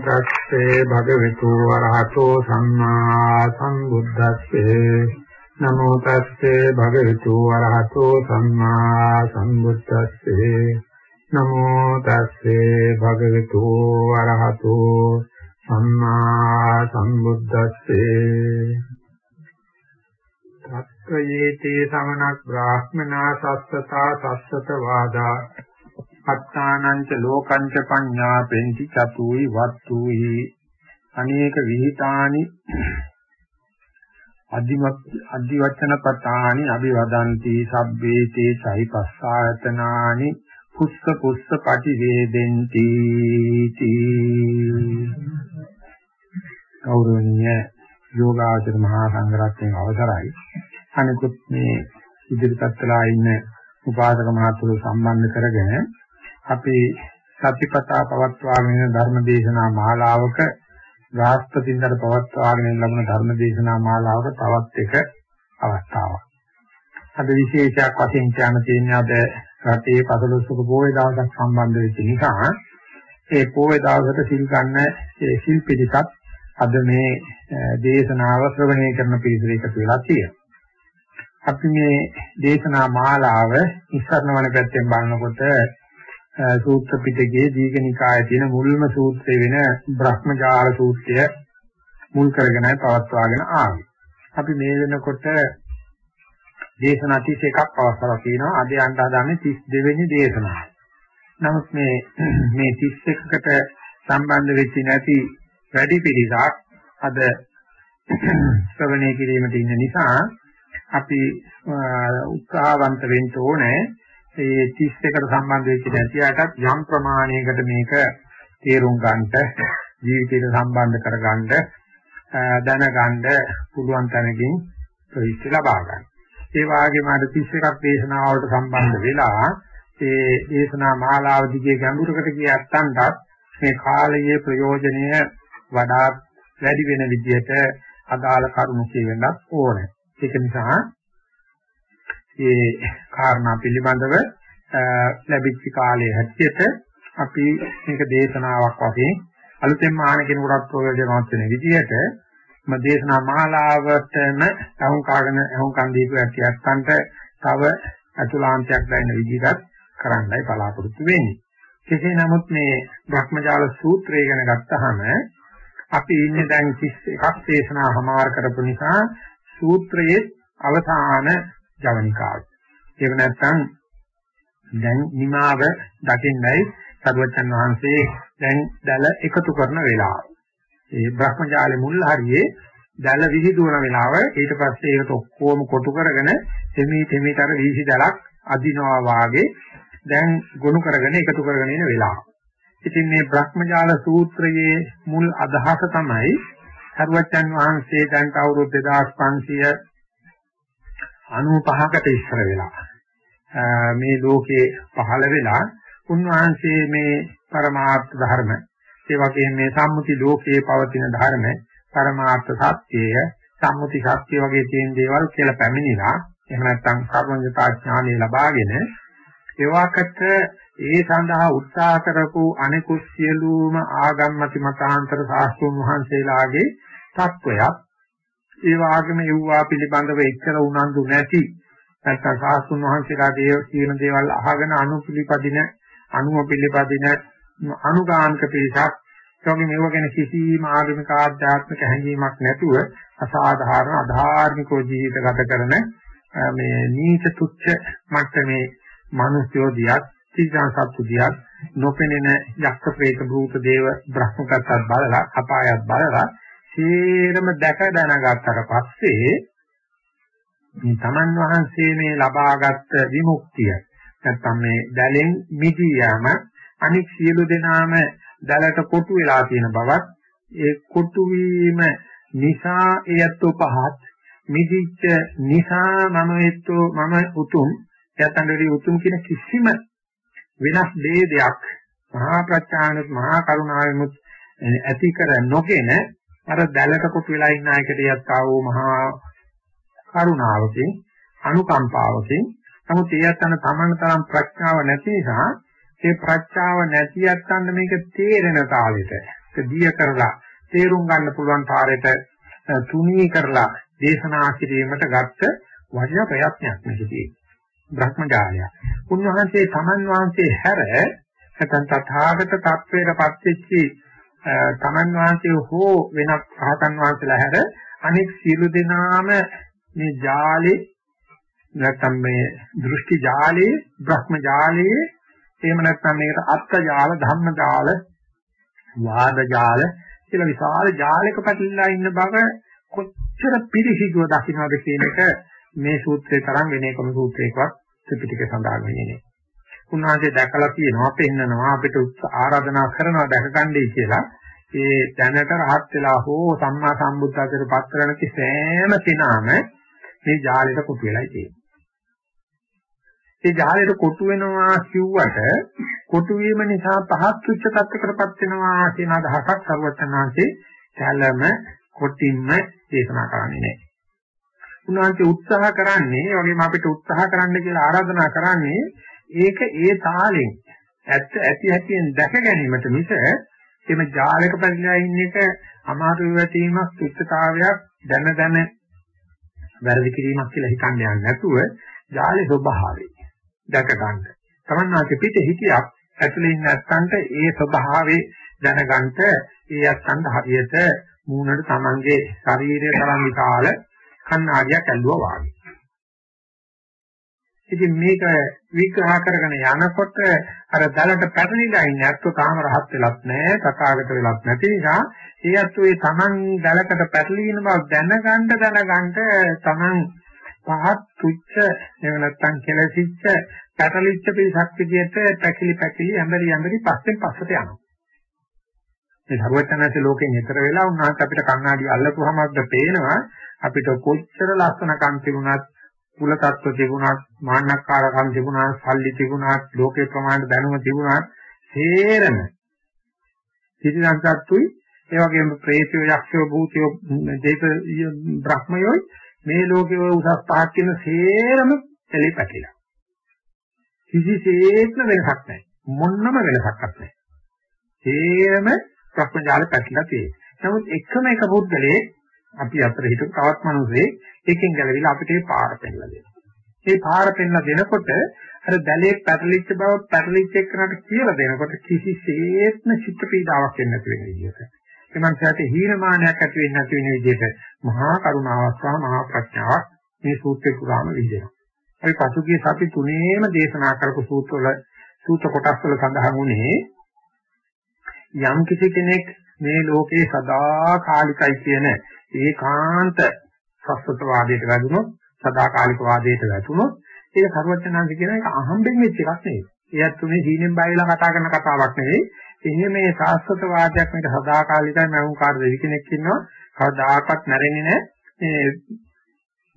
තස්සේ භගවතු වරහතෝ සම්මා සම්බුද්දස්සේ නමෝ තස්සේ භගවතු වරහතෝ සම්මා සම්බුද්දස්සේ නමෝ තස්සේ භගවතු වරහතෝ සම්මා සම්බුද්දස්සේ තත්ත්වයේතේ සමනක් බ්‍රාහ්මනා සස්සතා සස්සත වාදා අත්තානංච ලෝකංච පඤ්ඤා පෙන්ති චතුයි වත්තුයි. අනේක විහිතානි අදිමත් අදිවචන පතානි අභිවදಂತಿ සබ්බේතේ සහිපස්සායතනානි පුස්ස පුස්ස පටිවේදෙන්ති තී. ගෞරවනීය යෝගාචර මහා සංඝරත්නයේ අවසරයි. අනිකුත් මේ ඉදිරිපත් වෙලා ඉන්න උපාසක මහතුරු සම්බන්ධ කරගෙන අපි සතිපතා පවත්වාගෙන ධර්ම දේශනා මාලාවක රාස්පතින්දර පවත්වාගෙන ලැබුණ ධර්ම දේශනා මාලාවක තවත් එක අවස්ථාවක්. අද විශේෂයක් වශයෙන් කියන්න තියෙන්නේ අද රටේ පසළොස්වක පොයේ දවසක් සම්බන්ධ වෙච්ච නිසා ඒ පොයේ දවසට සිල් ගන්න ඒ සිල් පිළිසත් අද මේ දේශනාව ශ්‍රවණය කරන පිළිසෙ එකතු වෙලා තියෙනවා. අපි මේ දේශනා මාලාව ඉස්සරණ වන පැත්තෙන් බලනකොට සූත්‍ර පිටකයේ දීඝනිකායේ තියෙන මුල්ම සූත්‍රය වෙන බ්‍රහ්මජාල සූත්‍රය මුල් කරගෙනයි පවත්වාගෙන ආවේ. අපි මේ වෙනකොට දේශනා 31ක් පවත්වලා තියෙනවා. අද යන්න හදන්නේ 32 වෙනි දේශනාව. නමුත් මේ මේ 31කට සම්බන්ධ වෙච්ච නැති වැඩි පිළිසක් අද ශ්‍රවණය කිරීමට ඉන්න නිසා අපි උත්සාහවන්ත වෙන්න ඕනේ ඒ 31කට සම්බන්ධ වෙච්ච නැතියටත් යම් ප්‍රමාණයකට මේක තේරුම් ගන්නට ජීවිතයට සම්බන්ධ කරගන්න දැනගන්න පුළුවන් තැනකින් ප්‍රවිෂ්ඨ ලබා ගන්න. ඒ වගේම අර 31ක් දේශනාවලට සම්බන්ධ වෙලා ඒ දේශනා මාලාව දිගේ ගැඹුරකට ගියත්තන්ටත් මේ කාලයේ ප්‍රයෝජනය වඩා වැඩි වෙන විදිහට අදාළ කරුණු කියවෙන්නත් ඕනේ. ඒක නිසා ඒ කාරණා පිළිබඳව ලැබිච්ච කාලයේ හැටියට අපි මේක දේශනාවක් වශයෙන් අලුතෙන් ආන කෙනෙකුට ප්‍රයෝජනවත් වෙන විදිහට ම දේශනා මාලාවටම අහුන් කාගෙන අහුන් කන් දීපු ඇත්තන්ට තව අතුලාන්තයක් දැනෙන විදිහට කරන්නයි බලාපොරොත්තු වෙන්නේ. කෙසේ නමුත් මේ භ්‍රමජාල සූත්‍රය ගැන ගත්තහම අපි ඉන්නේ දැන් 31ක් දේශනා හමාර කරපු නිසා සූත්‍රයේ අවසාන ජවනිකාව. ඒක නැත්නම් දැන් නිමාව දකින්නයි සරුවචන් වහන්සේ දැන් දැල එකතු කරන වෙලාව. ඒ බ්‍රහ්මජාලේ මුල් හරියේ දැල විහිදුවන වෙලාව ඊට පස්සේ ඒකට ඔක්කොම කොටු කරගෙන එමි තෙමිතර වීසි දැලක් අදිනවා වාගේ දැන් ගොනු කරගෙන එකතු කරගෙන ඉන වෙලාව. ඉතින් මේ බ්‍රහ්මජාල සූත්‍රයේ මුල් අදහස තමයි සරුවචන් වහන්සේ දැන් අවුරුදු 2500 95කට ඉස්සර වෙලා. මේ ලෝකේ පහළ වෙලා උන්වහන්සේ මේ පරමාර්ථ ධර්ම ඒ වගේම මේ සම්මුති ලෝකයේ පවතින ධර්ම පරමාර්ථ සත්‍යය සම්මුති සත්‍ය වගේ තියෙන දේවල් කියලා පැමිණිලා එහෙම නැත්නම් සර්වඥතා ඥානය ලබාගෙන ඒවාකට ඒ සඳහා උත්සාහ කරපු අනෙකුත් සියලුම ආගම් මත මතාන්තර සාස්තුන් වහන්සේලාගේ තත්වයක් ඒ වාගේම යුවා පිළිබඳව එච්චර උනන්දු නැති නැත්නම් සාස්තුන් වහන්සේලාට ඒ කියන දේවල් අහගෙන අනුපිළිපදින අනුව පිළිපදින අනුගාමික පිරිසක්. ඒගොල්ලෝ මේව ගැන කිසිම ආගමික ආධ්‍යාත්මික හැඟීමක් නැතුව අසාධාරණ අධාර්මිකව ජීවිත ගත කරන මේ නීච තුච්ච මට්ටමේ මිනිස්යෝ දියත් සීගාන් සත්තු දියත් නොපෙනෙන යක්ෂ ප්‍රේත භූත දේව බ්‍රහ්මකත්තත් බලලා අපායත් බලලා සේරම දැක දැනගත්තට පස්සේ මේ තමන් වහන්සේ මේ ලබාගත් විමුක්තිය නැත්තම් මේ දැලෙන් මිදී යාම අනික් සියලු දෙනාම දැලට කොටු වෙලා තියෙන බවත් ඒ කොටු වීම නිසා එයත් පහත් මිදිච්ච නිසා මම එත්තෝ මම උතුම් යතන්දරි උතුම් කියන කිසිම වෙනස් දෙයක් මහා ප්‍රඥානුත් මහා කරුණාවෙමුත් ඇති කර නොගෙන අර දැලට කොටු වෙලා ඉන්න එකට යත්තා වූ මහා කරුණාවකින් අනුකම්පාවකින් නමුත් ඒ යත්තන තමන් තරම් ප්‍රඥාව නැති නිසා ඒ ප්‍රඥාව නැති යත්තන්න මේක තේරෙන තාලෙට දිය කරලා තේරුම් ගන්න පුළුවන් තාලෙට තුනී කරලා දේශනා කිරීමට ගත්ත වටිනා ප්‍රයත්නයක් මේකදී බ්‍රහ්මජාලය. උන්වහන්සේ තමන් වහන්සේ හැර නැත්නම් තථාගත තත්වයට පත්වෙච්චි තමන් වහන්සේ හෝ වෙනත් රහතන් වහන්සේලා හැර අනෙක් සියලු දෙනාම මේ ජාලේ නැත්නම් මේ දෘෂ්ටි ජාලේ බ්‍රහ්ම ජාලේ එහෙම නැත්නම් මේකට අත්ත ජාල ධම්ම ජාල වාද ජාල කියලා විශාල ජාලයක පැටලලා ඉන්න බව කොච්චර පිරිසිදුව දකින්නද කියන එක මේ සූත්‍රේ තරම් වෙන එකම සූත්‍රයකවත් ත්‍රිපිටකේ සඳහන් වෙන්නේ නැහැ. උන්වහන්සේ දැකලා තියෙනවා පෙන්නනවා අපිට ආරාධනා කරනවා දැකගන්නයි කියලා. ඒ දැනට රහත් වෙලා හෝ සම්මා සම්බුද්ධත්වයට පත් කරන කිසෑම කෙනාම මේ ජාලයට කොටු වෙලායි තියෙන්නේ. ඒ ජාලයට කොටු වෙනවා කිව්වට කොටු වීම නිසා පහත් උච්ච තත්ත්වයකටපත් වෙනවා කියන අදහසක් සර්වඥාන්සේ කැළම කොටින්ම දේශනා කරන්නේ නැහැ. උන්වහන්සේ උත්සාහ කරන්නේ ඒ වගේම අපිට උත්සාහ කරන්න කියලා ආරාධනා කරන්නේ ඒක ඒ තාලෙන් ඇත්ත ඇති හැටියෙන් දැක ගැනීමට මිස එimhe ජාලයක පැනලා ඉන්න එක අමාරු වෙවීමක් චිත්තතාවයක් දැන දැන වැරදි කිරීමක් කියලා හිතන්න යන්නේ නැතුව ජාලේ ස්වභාවය දැක ගන්න. තමන්නාගේ පිට හිතියක් ඇතුලේ ඉන්න නැත්තන්ට ඒ ස්වභාවය දැනගන්න ඒ අත්සන්ද හරියට මූණට තමන්ගේ ශරීරය තරම් විශාල කණ්ණාඩියක් ඇල්ලුවා වාගේ. ඉතින් මේක විග්‍රහ කරගෙන යනකොට අර දැලට පැටලිලා ඉන්නේ අත්ව තාම රහත් වෙලත් නැහැ තථාගත වෙලත් නැති නිසා ඒ අත්ව ඒ Taman දැලකට පැටලින බව දැනගන්න දැනගන්න Taman පහත් තුච්ච එහෙම නැත්නම් කෙලසිච්ච පැටලිච්ච පිසක් විදියට පැකිලි පැකිලි ඇඹරි ඇඹරි පස්සෙන් පස්සට යනවා. මේ සර්වඥාන්සේ ලෝකෙන් ඈතර වෙලා උන්වහන්සේ අපිට කණ්ණාඩි අල්ලපුවාමද පේනවා? අපිට කොච්චර ලස්සනකම් තිබුණත් කුල තත්ත්ව තිබුණත් මාන්නක්කාරකම් තිබුණත් සල්ලි තිබුණත් ලෝකේ ප්‍රමාණ දැනුම තිබුණත් හේරම සිතිසංසත්තුයි ඒ වගේම ප්‍රේතයෝ යක්ෂයෝ භූතයෝ දේත බ්‍රහ්මයෝ මේ ලෝකේ ඔය උසස් පහක් කියන හේරම එලිපැකිලා කිසිසේත්ම වෙනසක් නැහැ. මොන්නම වෙනසක් නැහැ. හේරම ප්‍රඥාල පැකිලා තියෙනවා නමුත් එකම එක පුද්ගලයේ අපි අතර හිටපු තවත් මිනිස්සේ එකෙන් ගැලවිලා අපිට මේ පාර පෙන්නලා දෙනවා. මේ පාර පෙන්නලා දෙනකොට අර දැලේ පැටලිච්ච බව පැටලිච්ච එකනට කියලා දෙනකොට කිසිසේත්ම චිත්ත පීඩාවක් එන්නේ නැති වෙන විදිහට. ඒ මනසට හීනමානයක් ඇති වෙන්නේ නැති වෙන විදිහට මහා කරුණාවක් සහ මහා ප්‍රඥාවක් මේ සූත්‍රේ පුරාම විදිනවා. අපි පසුගිය සති තුනේම දේශනා කරපු සූත්‍රවල සූත්‍ර කොටස් වල සඳහන් වුණේ යම් කිසි කෙනෙක් මේ ලෝකේ සදා කාලිකයි කියන ඒකාන්ත සස්වත වාදයට වැදුනොත් සදාකාලික වාදයට වැටුනොත් ඒක සර්වඥාන්ස කියන එක අහම්බෙන් වෙච්ච එකක් නෙවෙයි. එයත් තුනේ දීනෙන් බයලා කතා කරන කතාවක් නෙවෙයි. එන්නේ මේ සාස්වත වාදයක් මේක සදාකාලිකයි මෞංකාර දෙවි කෙනෙක් ඉන්නවා. කවදාකවත් නැරෙන්නේ නැහැ. මේ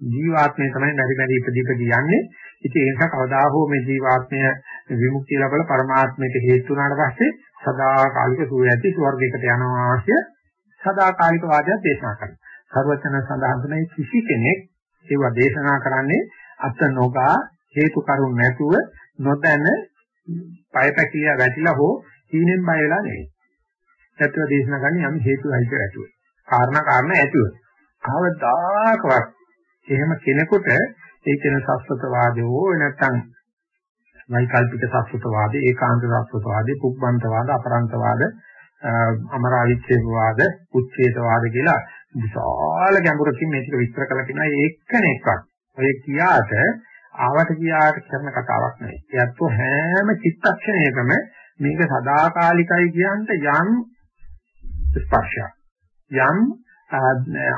ජීවාත්මය තමයි නැරි නැරි ඉපදීපදී යන්නේ. ඉතින් ඒ නිසා කවදා හෝ මේ ජීවාත්මය විමුක්තිය ලැබලා පරමාත්මයට හේතු වුණාට පස්සේ සදාකාලික සුවය ඇති ස්වර්ගයකට යනවා කිය සදාකාලික වාදයක් දේශනා කරනවා. සර්වචන සඳහන් කරන කිසි කෙනෙක් ඒව දේශනා කරන්නේ අත නොගා හේතු කරුණ නැතුව නොදැන පයපැකිය වැටිලා හෝ හීනෙන් බය වෙලා නෙවෙයි. සත්‍ය දේශනා කරන්නේ යම් හේතු හිත ඇතුව. කාරණා කාරණා ඇතුව. කවදාකවත් එහෙම කෙනෙකුට ඒ කියන සස්වත වාදයෝ නැත්තම් වෛකල්පික සස්වත වාදේ ඒකාන්ත සස්වත වාදේ පුබ්බන්ත වාද අපරන්ත වාද අමරාවිච්ඡේද වාද උච්ඡේද වාද කියලා විශාල ගැඹුරකින් මේ ටික විස්තර කරලා කියනවා ඒකනෙක්වත් ඔය කියාට ආවට කියාට කරන කතාවක් නෙවෙයි. ඒත් හැම චිත්තක්ෂණයකම මේක සදාකාලිකයි කියන්ට යම් ස්පර්ශයක් යම්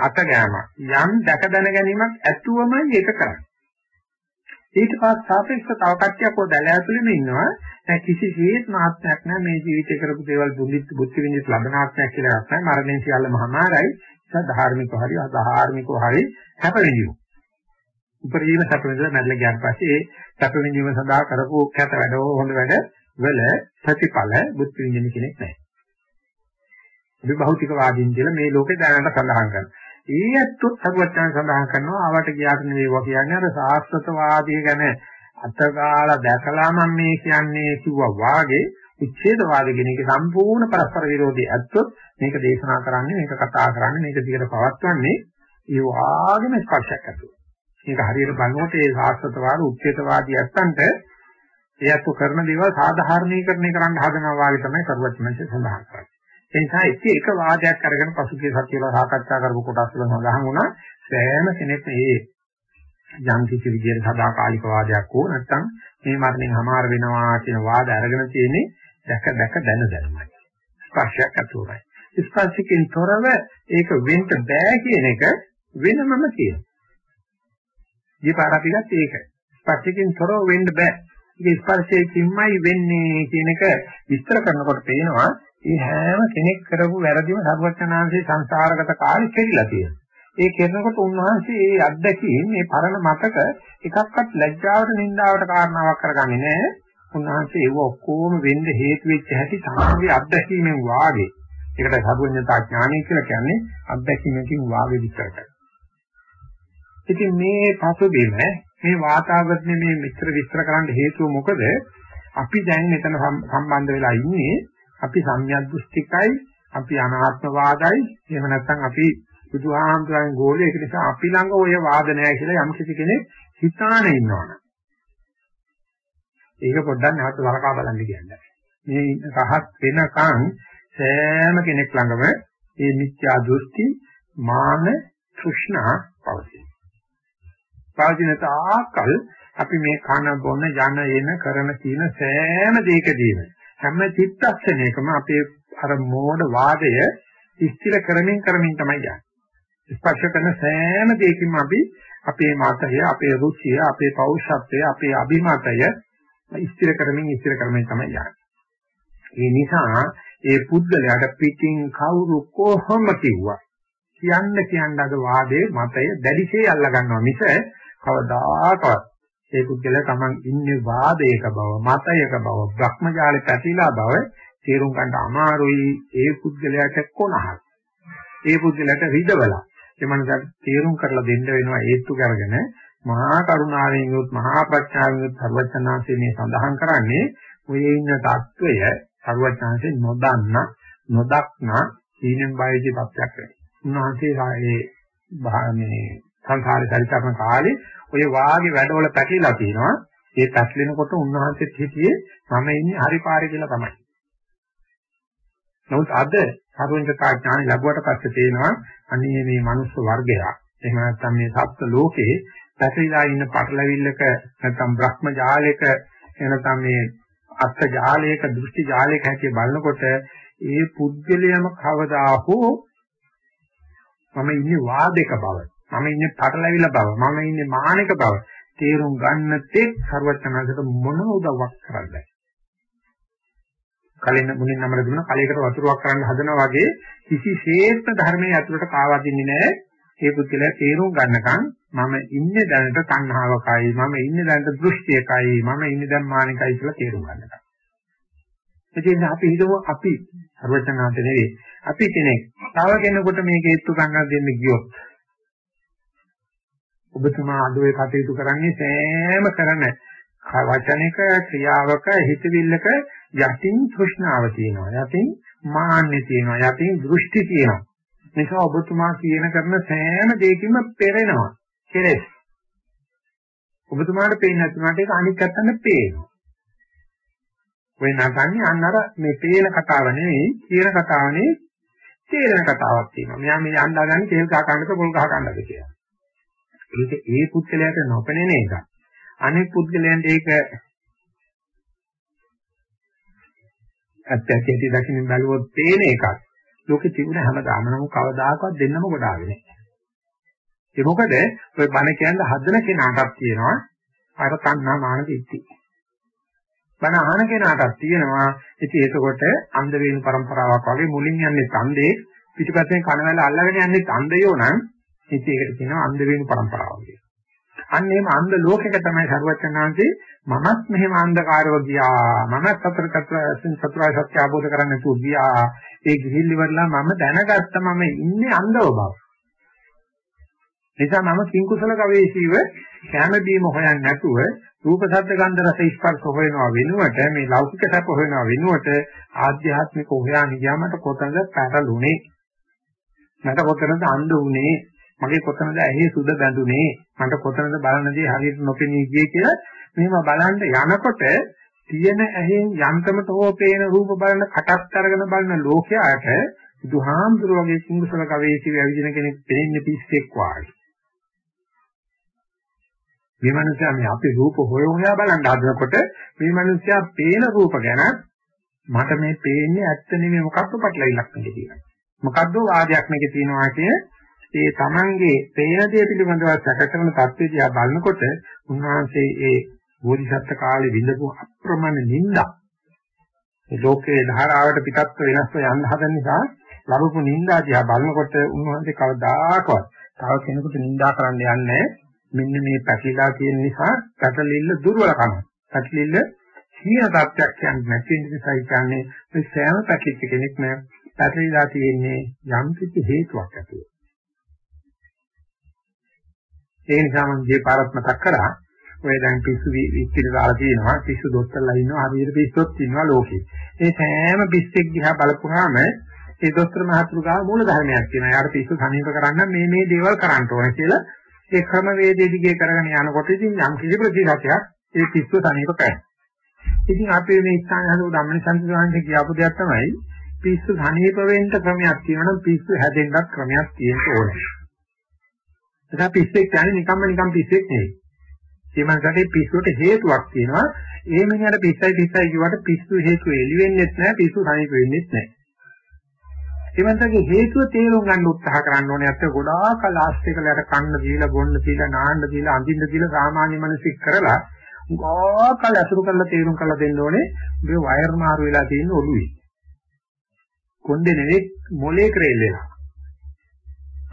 අතගෑමක් යම් දැක දැන ගැනීමක් ඇතුවමයි ඒක කරන්නේ. ඊට පස්සේ සාපේක්ෂව තව කට්ටියක් ඔය දැල ඇතුළේම ඉන්නවා. දැන් කිසිසේත් මාත්‍යක් නැහැ මේ ජීවිතේ කරපු දේවල් බුද්ධ බුද්ධ විඳිත් ලබනාත්මයක් කියලා එකක් නැහැ. මරණයෙන් සියල්ල මහමාරයි. ඒක ධාර්මිකව හරි අධාර්මිකව හරි හැප වෙනියු. උපරිම සැප විඳලා මැරලා ගියාට පස්සේ ඒ සැප විඳීම සඳහා කරපු කැත වැඩ හොඳ වැඩ වල ප්‍රතිඵල බුද්ධ විඳින කෙනෙක් නැහැ. අපි භෞතික වාදීන් කියලා මේ ලෝකේ දැනට සඳහන් කරනවා. ඒ ඇත්තොත් සරුවචන සඳහන් කරනවා ආවට ගියාට නෙවෙයි කියන්නේ අර සාස්ත්‍රවාදී ගැන අතගාලා දැකලා මම මේ කියන්නේ කිව්වා වාගේ උච්ඡේදවාද කියන එක සම්පූර්ණ පරස්පර විරෝධී ඇත්තොත් මේක දේශනා කරන්නේ මේක කතා කරන්නේ මේක දිගට පවත්වන්නේ ඒ වාගේම ස්පර්ශයක් ඇතුව. මේක හරියට බලනකොට ඒ සාස්ත්‍රවාද උච්ඡේදවාදී ඇත්තන්ට එයත් කරන දේවල් සාධාරණීකරණය කරන්න හදනවා වාගේ තමයි සරුවචනංශය සඳහන් කරන්නේ. ඒ නිසා එක එක වාදයක් අරගෙන පසුගිය සතියේලා සාකච්ඡා කරපු කොටස් වල සඳහන් වුණා සෑම කෙනෙක් මේ යම් කිසි විදියට සදාකාලික වාදයක් හෝ නැත්නම් මේ මරණයෙන් හමාර වෙනවා කියන වාද අරගෙන තියෙන්නේ දැක දැක දැන දැනමයි. ස්පර්ශයක් අතුරයි. ස්පර්ශකින් තොරව ඒක වෙන්න බෑ කියන එක වෙනමම තියෙනවා. ඊපාර අපි ගත්ත ඒක. ස්පර්ශකින් තොරව වෙන්න බෑ. ඒක ස්පර්ශයකින්මයි වෙන්නේ කියන එක විස්තර කරනකොට පේනවා ඒ හැම කෙනෙක් කරපු වැරදිම සර්වඥාන්සේ සංසාරගත කාලෙ කෙරිලා තියෙනවා. ඒ කෙරනකොට උන්වහන්සේ මේ අත්දැකීම් මේ පරණ මතක එකක්වත් ලැජ්ජාවට නින්දාවට කාරණාවක් කරගන්නේ නැහැ. උන්වහන්සේ ඒව ඔක්කොම වෙන්න හේතු වෙච්ච හැටි තමන්ගේ අත්දැකීමෙන් වාගේ. ඒකට සර්වඥතා ඥානය කියලා කියන්නේ අත්දැකීමකින් වාගේ විස්තර කරනවා. ඉතින් මේ පසුබිම මේ වාතාවරණය මේ මෙච්චර විස්තර කරන්න හේතුව මොකද? අපි දැන් මෙතන සම්බන්ධ වෙලා ඉන්නේ අපි සම්‍යද්දෘෂ්ටිකයි අපි අනාත්මවාදයි එහෙම නැත්නම් අපි බුදුහාමුදුරන් ගෝලයේ ඒක නිසා අපි ළඟ ඔය වාද නැහැ කියලා යම් කිසි කෙනෙක් හිතාන ඉන්නවනේ. ඒක පොඩ්ඩක් නැවත වරකා බලන්න කියන්නේ. මේ රහත් වෙනකන් සෑම කෙනෙක් ළඟම මේ මිත්‍යා දෘෂ්ටි මාන තෘෂ්ණා පවතී. පවතින තාකල් අපි මේ කන බොන යන එන කරන කියන සෑම දෙයකදීම හැම චිත්තක්ෂණයකම අපේ අර මෝඩ වාදය ස්ථිර කරමින් කරමින් තමයි යන්නේ. ස්පර්ශ කරන සෑම දෙයකින්ම අපි අපේ මතය, අපේ රුචිය, අපේ පෞරුෂත්වය, අපේ අභිමතය ස්ථිර කරමින් ස්ථිර කරමින් තමයි යන්නේ. ඒ නිසා ඒ පුද්ගලයාට පිටින් කවුරු කොහොම කිව්වා කියන්න කියන්න අද වාදයේ මතය දැඩිසේ අල්ල ගන්නවා මිස කවදාකවත් ඒ පුද්ගලයා තමන් ඉන්නේ වාදයක බව, මතයක බව, භ්‍රමජාලේ පැතිලා බව තේරුම් ගන්න අමාරුයි ඒ පුද්ගලයාට කොනහක්. ඒ පුද්ගලයාට රිදවලා. ඒ මනසට තේරුම් කරලා දෙන්න වෙනවා හේතු කරගෙන මහා කරුණාවෙන් යුත් මහා ප්‍රඥාවෙන් යුත් සර්වඥාන්සේ මේ සඳහන් කරන්නේ ඔය ඉන්න தত্ত্বය සර්වඥාන්සේ නොදන්න නොදක්නා හීනෙන් බයජී පත්‍යක් වෙනවා. උන්වහන්සේ මේ සංසාරේ සරිතන කාලේ ඔය වාගේ වැඩවල පැටලිලා තියෙනවා. ඒ පැටලෙනකොට උන්වහන්සේත් හිතියේ මම ඉන්නේ හරි පාරේ කියලා තමයි. නමුත් අද සර්වඥතා ඥාන ලැබුවට පස්සේ තේනවා අනේ මේ මනුස්ස වර්ගයක් එහෙම නැත්නම් මේ සත්ත්ව ලෝකේ පැටලිලා ඉන්න පටලවිල්ලක නැත්නම් බ්‍රහ්ම ජාලයක එනතම් මේ අත්ත් ජාලයක දෘෂ්ටි ජාලයක හැටිය බලනකොට ඒ පුද්ගලයාම කවදා හෝ මම ඉන්නේ වාදයක බව මම ඉන්නේ පටලැවිල බව. මම ඉන්නේ මානක බව. තේරුම් ගන්න තෙක් ਸਰවඥාන්සට මොන උදව්වක් කරන්නද? කලින් මුලින් නම් දුන්න කලයකට වතුරක් කරන්න හදනවා වගේ කිසිසේත් ධර්මයේ අතුලට කාවදින්නේ නැහැ. ඒ පුද්ගලයා තේරුම් ගන්නකම් මම ඉන්නේ දැනට තණ්හාවකයි, මම ඉන්නේ දැනට දෘෂ්ටියකයි, මම ඉන්නේ දැන් මානකයි කියලා තේරුම් ගන්නකම්. එතින් අපි හිතමු අපි ਸਰවඥාන්ත නෙවෙයි. අපි කෙනෙක් තව කෙනෙකුට මේක හේතු ගන්න දෙන්න ගියොත් ඔබතුමා අද ඔය කටයුතු කරන්නේ සෑම කරන වචනික ක්‍රියාවක හිතවිල්ලක යටින් තෘෂ්ණාව තියෙනවා යටින් මාන්නේ තියෙනවා යටින් දෘෂ්ටි තියෙනවා. නිසා ඔබතුමා කියන කරන සෑම දෙයකින්ම පෙරෙනවා. කෙලෙස්. ඔබතුමාට පේන්නේ නැතුනට ඒක අනික් පැත්තට පේනවා. ඔය නටන්නේ අන්න අර මේ පේන කතාව නෙවෙයි කියන කතාවනේ තේරෙන කතාවක් තියෙනවා. මෙයා මේ යන්න ගන්නේ තේල් ගහ ගන්නද පොල් ගහ ගන්නද කියලා. ඒක ඒ පුද්ගලයාට නොපෙනෙන එක. අනෙක් පුද්ගලයන්ට ඒක අත්‍යවශ්‍ය දකින්න බැලුවොත් තේන එකක්. ලෝකේ තිබුණ හැමදාම නම් කවදාකවත් දෙන්නම ගොඩාවේ නැහැ. ඒ මොකද ඔය බණ කියන්න හදන කෙනාටත් තියෙනවා අර තණ්හා මාන දිට්ඨි. බණ අහන කෙනාටත් තියෙනවා ඉතින් ඒකකොට අන්ධ වේණු પરම්පරාවක් වගේ මුලින් යන්නේ ඡන්දේ පිටිපස්සෙන් කනවැල අල්ලගෙන යන්නේ ඡන්දයෝ නම් ඉතින් ඒකට කියනවා අන්ධ වේණු પરම්පරාව කියලා. අන්න එහෙම අන්ධ ලෝකයක තමයි සරුවචනාංශේ මමත් මෙහෙම අන්ධකාරව ගියා. මමත් සතර චතුරාර්ය චතුරාර්ය සත්‍ය අවබෝධ කරගන්න තු ගියා. ඒ ගිහිල්ලි වරලා මම දැනගත්ත මම ඉන්නේ අන්ධව බව. නිසා මම කිංකුසල ගවේෂීව කැම බීම හොයන්නේ නැතුව රූප ශබ්ද ගන්ධ රස ස්පර්ශ හොයනවා වෙනුවට මේ ලෞකික සැප හොයනවා වෙනුවට ආධ්‍යාත්මික හොයාගෙන ගියාමට කොතනද පැටළුනේ මට කොතනද අන්ධ උනේ මගේ කොතනද ඇහි සුද බැඳුනේ මට කොතනද බලනදී හරියට නොපෙනී ගියේ කියලා මෙහෙම බලන්න යනකොට තියෙන ඇහෙන් යන්තමට හෝ පේන රූප බලන කටත් අරගෙන බලන ලෝකයාට බුදුහාමුදුර වගේ කුංගසල කවේසි වැවිදින කෙනෙක් පේන්නේ පිස්සෙක් වාගේ මේ මනුස්සයා මේ අපේ රූප හොය හොයා බලන්න හදනකොට මේ මනුස්සයා පේන රූප ගැන මට මේ පේන්නේ ඇත්ත නෙමෙයි මොකක්ද පැටලවිලක් නෙකේ තියෙනවා. මොකද්ද වාදයක් නෙකේ තියෙනවා කිය ඒ තමන්ගේ ප්‍රේණදේ පිළිබඳව සැකකරන தත්ත්වය බලනකොට උන්වහන්සේ ඒ බෝධිසත්ව කාලේ විඳපු අප්‍රමාණ නිନ୍ଦා ඒ ලෝකයේ ධාරාවට පිටත්ව වෙනස්ව යන්න හදන නිසා ලැබුණු නිନ୍ଦා දිහා බලනකොට උන්වහන්සේ කවදාකවත් තව කෙනෙකුට නිନ୍ଦා කරන්න යන්නේ මෙන්න මේ පැකිලා තියෙන නිසා පැටලිල්ල දුර්වලකම පැටලිල්ල සියහ තත්ත්වයක් කියන්නේ නැති නිසා කියන්නේ මේ සෑම පැකිච්ච කෙනෙක්ම පැටලිලා තියෙන්නේ යම් කිසි හේතුවක් ඇතුළු ඒ නිසා මම මේ පාරක් මතක් කරා ඔය දැන් පිස්සු විස්තර දාලා තියෙනවා පිස්සු දොස්තරලා ඉන්නවා හරියට පිස්සොත් ඉන්නවා ලෝකේ. ඒ සෑම පිස්සෙක් දිහා බලපුවාම ඒ දොස්තර මහතුරු ගාව මූල ධර්මයක් තියෙනවා. යාර පිස්සු සනීප කරන්න මේ මේ දේවල් කරන්න ඕනේ කියලා ඒ ක්‍රම වේදේ දිගේ කරගෙන යනකොට ඉතින් යම් කිසි ප්‍රතිශතයක් ඒ පිස්සු සනීප කරනවා. ඉතින් අපි මේ ස්ථාන හදපු ධම්මනිසන්ති සෝහන්සේ කියපු දෙයක් තමයි පිස්සු සනීප වෙන්න ක්‍රමයක් තියෙනවා නම් පිස්සු හැදෙන්නත් ක්‍රමයක් තියෙන්න ඕනේ. ඒක පිස්සෙක් කියන්නේ නිකම්ම නිකම් පිස්සෙක් නෙවෙයි. ඒ මනසට පිස්සුවට හේතුවක් තියෙනවා. ඒ මිනිහට පිස්සයි පිස්සයි කියවට පිස්සු හේතු එළි වෙන්නේ නැහැ පිස්සු සනීප වෙන්නේ නැහැ. එවන්තගේ හේතුව තේරුම් ගන්න උත්සාහ කරන්න ඕනේ. අත්ත ගොඩාක් ලාස්තිකලට කන්න දීලා, බොන්න දීලා, නාන්න දීලා, අඳින්න දීලා සාමාන්‍ය මිනිස්සෙක් කරලා ගොඩාක් අසුරු කරලා තේරුම් කරලා දෙන්න ඕනේ. මේ වයර් මාරු වෙලා තියෙන ඔළුවේ. කොණ්ඩේ නෙවෙයි මොලේ ක්‍රේල් වෙනවා.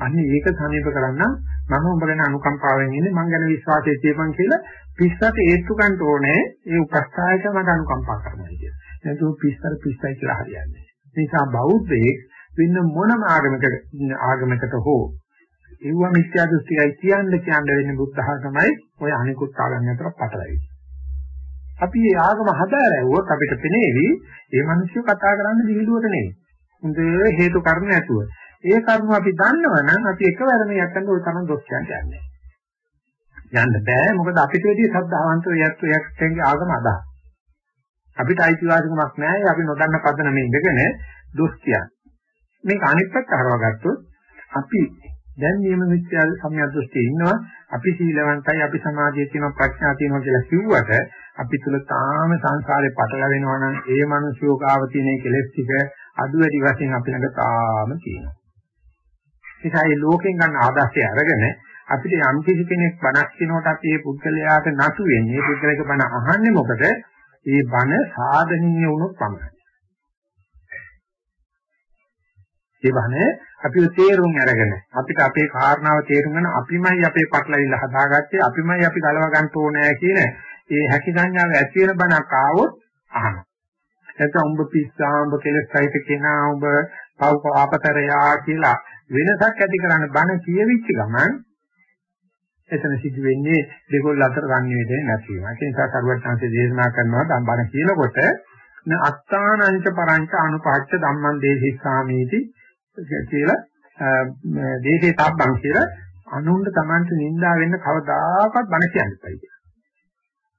අන්න ඒක සනීප කරන්න මම උඹ ගැන අනුකම්පාවෙන් ඉන්නේ මං ගැන විශ්වාසය තියපන් කියලා පිස්සට ඒත්තු ගන්න ඕනේ ඒ උපස්ථායක මට අනුකම්පා කරනවා කියන. නැතුව පිස්සර පිස්සයි කියලා හරියන්නේ. ඒ නිසා බෞද්ධයෙක් වෙන මොනම ආගමකට ආගමකට හෝ ඒව මිත්‍යා දෘෂ්ටියයි කියන්න කියන්න වෙන්නේ බුද්ධ ආගමයි ඔය අනිකුත් ආගම් අතර පටලැවි. අපි මේ ආගම හදාරැවුවොත් අපිට පෙනේවි මේ මිනිස්සු කතා කරන්නේ විහිළුවට නෙවෙයි. හොඳ හේතු කර්ම ඇතුව. ඒ කර්ම අපි දන්නවනම් අපි එකවරම යන්න ওই තරම් දොස් කියන්නේ යන්න බෑ මොකද අපිට වෙදී සද්ධාවන්තෝ යත් යක්තෙන්ගේ ආගම අදා. අපිට අයිතිවාසිකමක් නැහැ. අපි නොදන්න පදනමේ ඉඳගෙන දොස් කියන්නේ. මේක අනිත් පැත්ත හරවා ගත්තොත් අපි දැන් නියම මිත්‍යා සම්‍යද්දෘෂ්ටියේ ඉන්නවා අපි සීලවන්තයි අපි සමාධිය තියෙනවා ප්‍රඥා තියෙනවා කියලා කිව්වට අපි තුල තාම සංසාරේ පටලවෙනවා නම් ඒ මනුෂ්‍යෝ ගාව තියෙන කෙලෙස් ටික අඩු වැඩි වශයෙන් අපි ළඟ තාම තියෙනවා. ඒකයි ලෝකෙන් ගන්න ආදර්ශය අරගෙන අපිට යම් කිසි කෙනෙක් බණක් කියනකොට අපි මේ පුද්ගලයාට නතු වෙන්නේ පුද්ගලයාගේ බණ අහන්නේ මොකද? ඒ බණ සාධනීය වුණොත් පමණයි. ඒ වහනේ අපිව තේරුම් අරගෙන අපිට අපේ කාරණාව තේරුම් ගන්න අපිමයි අපේ පටලවිල්ල හදාගත්තේ අපිමයි අපි ගලව ගන්න ඕනේ කියන ඒ හැකි සංඥාව ඇති වෙන බණක් ආවොත් අහනවා. නැත්නම් උඹ පිස්සා උඹ කෙලස් සහිත කෙනා උඹ පව් ආපතරයා කියලා වෙනසක් ඇති කරන්න බණ කියවිච්ච ගමන් එතන සිදු වෙන්නේ දෙකොල්ල අතර ගන්නේ නැති වෙනවා. ඒ නිසා කරුවත් සංසේ දේශනා කරනවා දැන් බණ කියනකොට න අත්තානංච පරංච අනුපහච්ච ධම්මං දේශිස්සාමීති කියලා දේශේ තබ්බන් කියලා අනුන්ට Tamanට නිඳා වෙන්න කවදාකවත් බණ කියන්න බෑ කියලා.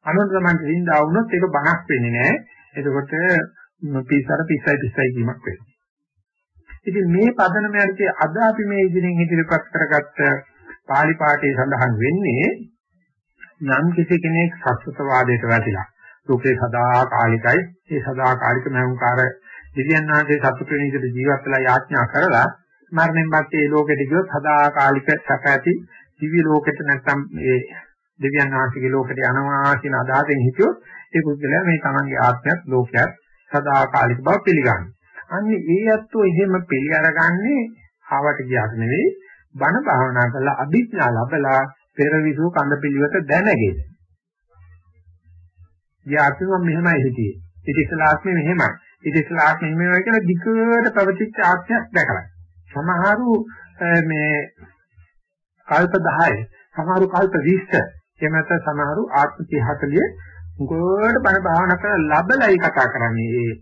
අනුන්ට Tamanට නිඳා වුණොත් ඒක බණක් වෙන්නේ නැහැ. එතකොට පිස්සර පිස්සයි පිස්සයි කීමක් වෙනවා. ඉතින් මේ පදනම යටතේ අද අපි මේ ඉදිරියෙන් ඉදිරිපත් කරගත්ත පාලි පාඨයේ සඳහන් වෙන්නේ නම් කිසි කෙනෙක් සත්‍යතවාදයට වැටිලා රූපේ සදා කාලිකයි ඒ සදා කාලික මෞංකාර දිව්‍යඥාන්සේ සතුට වෙන විදිහට ජීවත් වෙලා යාඥා කරලා මරණයෙන් පස්සේ මේ ලෝකෙට ගියොත් සදාකාලික සැප ඇති දිව්‍ය ලෝකෙට නැත්තම් මේ දෙවියන් වහන්සේගේ ලෝකෙට යනවා කියන අදහසෙන් හිටියොත් ඒ පුද්ගලයා මේ තමන්ගේ ආත්මයත් ලෝකයක් සදාකාලික බව පිළිගන්නවා. අන්නේ ඒ ඇත්තෝ එහෙම පිළි අරගන්නේ ආවට ගියාට නෙවෙයි බණ භාවනා කරලා අභිඥා ලැබලා පෙරවිසු කඳ පිළිවෙත දැනගෙන. යාත්‍රි මම මෙහෙමයි හිටියේ. ඊට ඉස්සලා ආත්මෙ මෙහෙමයි. ඊට ඉස්සලා ආත්මෙ මෙහෙමයි කියලා දිගට පැවතිච්ච ආත්මයක් දැකලා. සමහරු මේ කල්ප 10 සමහරු කල්ප 20 එහෙම නැත්නම් සමහරු ආත්ම 30 40 උගෝට බණ භාවනා කරලා ලබලයි කතා කරන්නේ ඒ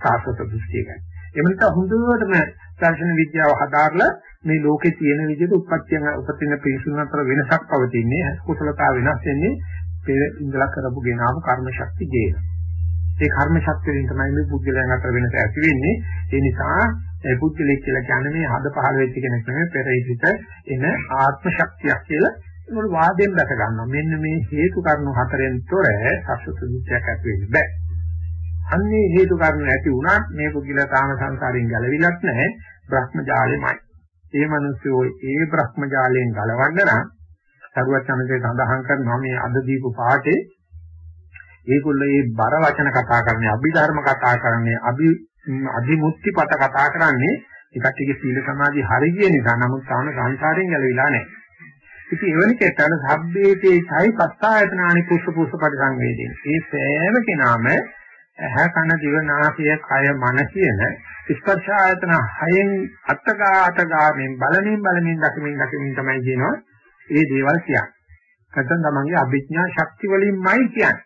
සාසත දෘෂ්ටිය ගැන. එහෙම නැත්නම් හොඳටම දර්ශන විද්‍යාව හදාarලා මේ ලෝකේ තියෙන විදිහට උපත්යන් උපතින පිරිසුන් අතර වෙනසක් පවතින්නේ කුසලතාව වෙනස් වෙන්නේ පෙර ඉඳලා කරපු ගෙනාව කර්ම ශක්ති ජේන. ඒ කර්ම ශක්තියෙන් තමයි මේ පුද්ගලයන් අතර වෙනස ඇති වෙන්නේ. ඒ නිසා ඒ පුද්ගලෙක් කියලා කියන්නේ මේ හද පහළ වෙච්ච කෙනෙක් නෙමෙයි පෙර ඉදිට එන ආත්ම ශක්තියක් කියලා මොන වාදයෙන් දැක ගන්නවා. මෙන්න මේ හේතු කරුණු හතරෙන් තොර සත්‍ය සුද්ධියක් ඇති වෙන්නේ බෑ. අන්නේ හේතු කරුණු ඇති වුණත් මේ පුද්ගලයා තාම සංසාරයෙන් ගැලවිලක් නැහැ. බ්‍රහ්මජාලෙමයි. ඒ මිනිස්සු ඒ බ්‍රහ්මජාලයෙන් ගලවන්න නම් සරුවචනසේ සඳහන් කරනවා මේ අද දීපු පාඩේ ඒගොල්ලෝ මේ බර වචන කතා කරන්නේ අභිධර්ම කතා කරන්නේ අභි අධිමුක්තිපත කතා කරන්නේ ඒකටිගේ සීල සමාධි හරි කියන නිසා නමුත් තාම සංසාරයෙන් ගැලවිලා නැහැ. ඉතින් එවැනි කෙටන සබ්බේතේ ඡයි පස්සායතනානි පුස්ස පුස්ස පරිසංවේදීන. මේ සෑම කෙනාම ඇහ කන දිව නාසය කය මන කියන ස්පර්ශ ආයතන හයෙන් අත්තගා අතගාමින් බලමින් බලමින් දකිමින් දකිමින් තමයි කියනවා ඒ දේවල් කියන්නේ. නැත්නම් තමන්ගේ අභිඥා ශක්ති වලින්මයි කියන්නේ.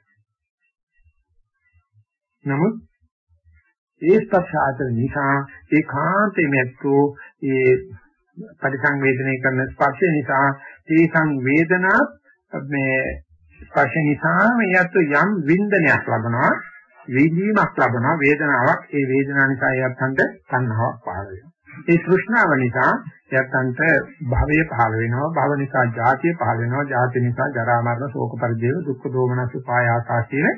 නමුත් ඒ ස්පර්ශ ආයතන නිසා ඒකාන්තයෙන් ඇත්තෝ ඒ පරිසංවේදනය කරන ස්පර්ශය නිසා ඒ සංවේදනා මේ ස්පර්ශ නිසා මේත් යම් වින්දනයක් ලබනවා විඳීමක් ලබනවා වේදනාවක්. ඒ වේදනාව නිසා යත්තන්ට තණ්හාවක් පහළ වෙනවා. ඒ තෘෂ්ණාව නිසා යත්තන්ට භවය පහළ වෙනවා. භව නිසා ජාතිය පහළ වෙනවා. ජාති නිසා ජරා මරණ ශෝක පරිදේව දුක්ඛ දෝමනස් උපායාසා කියන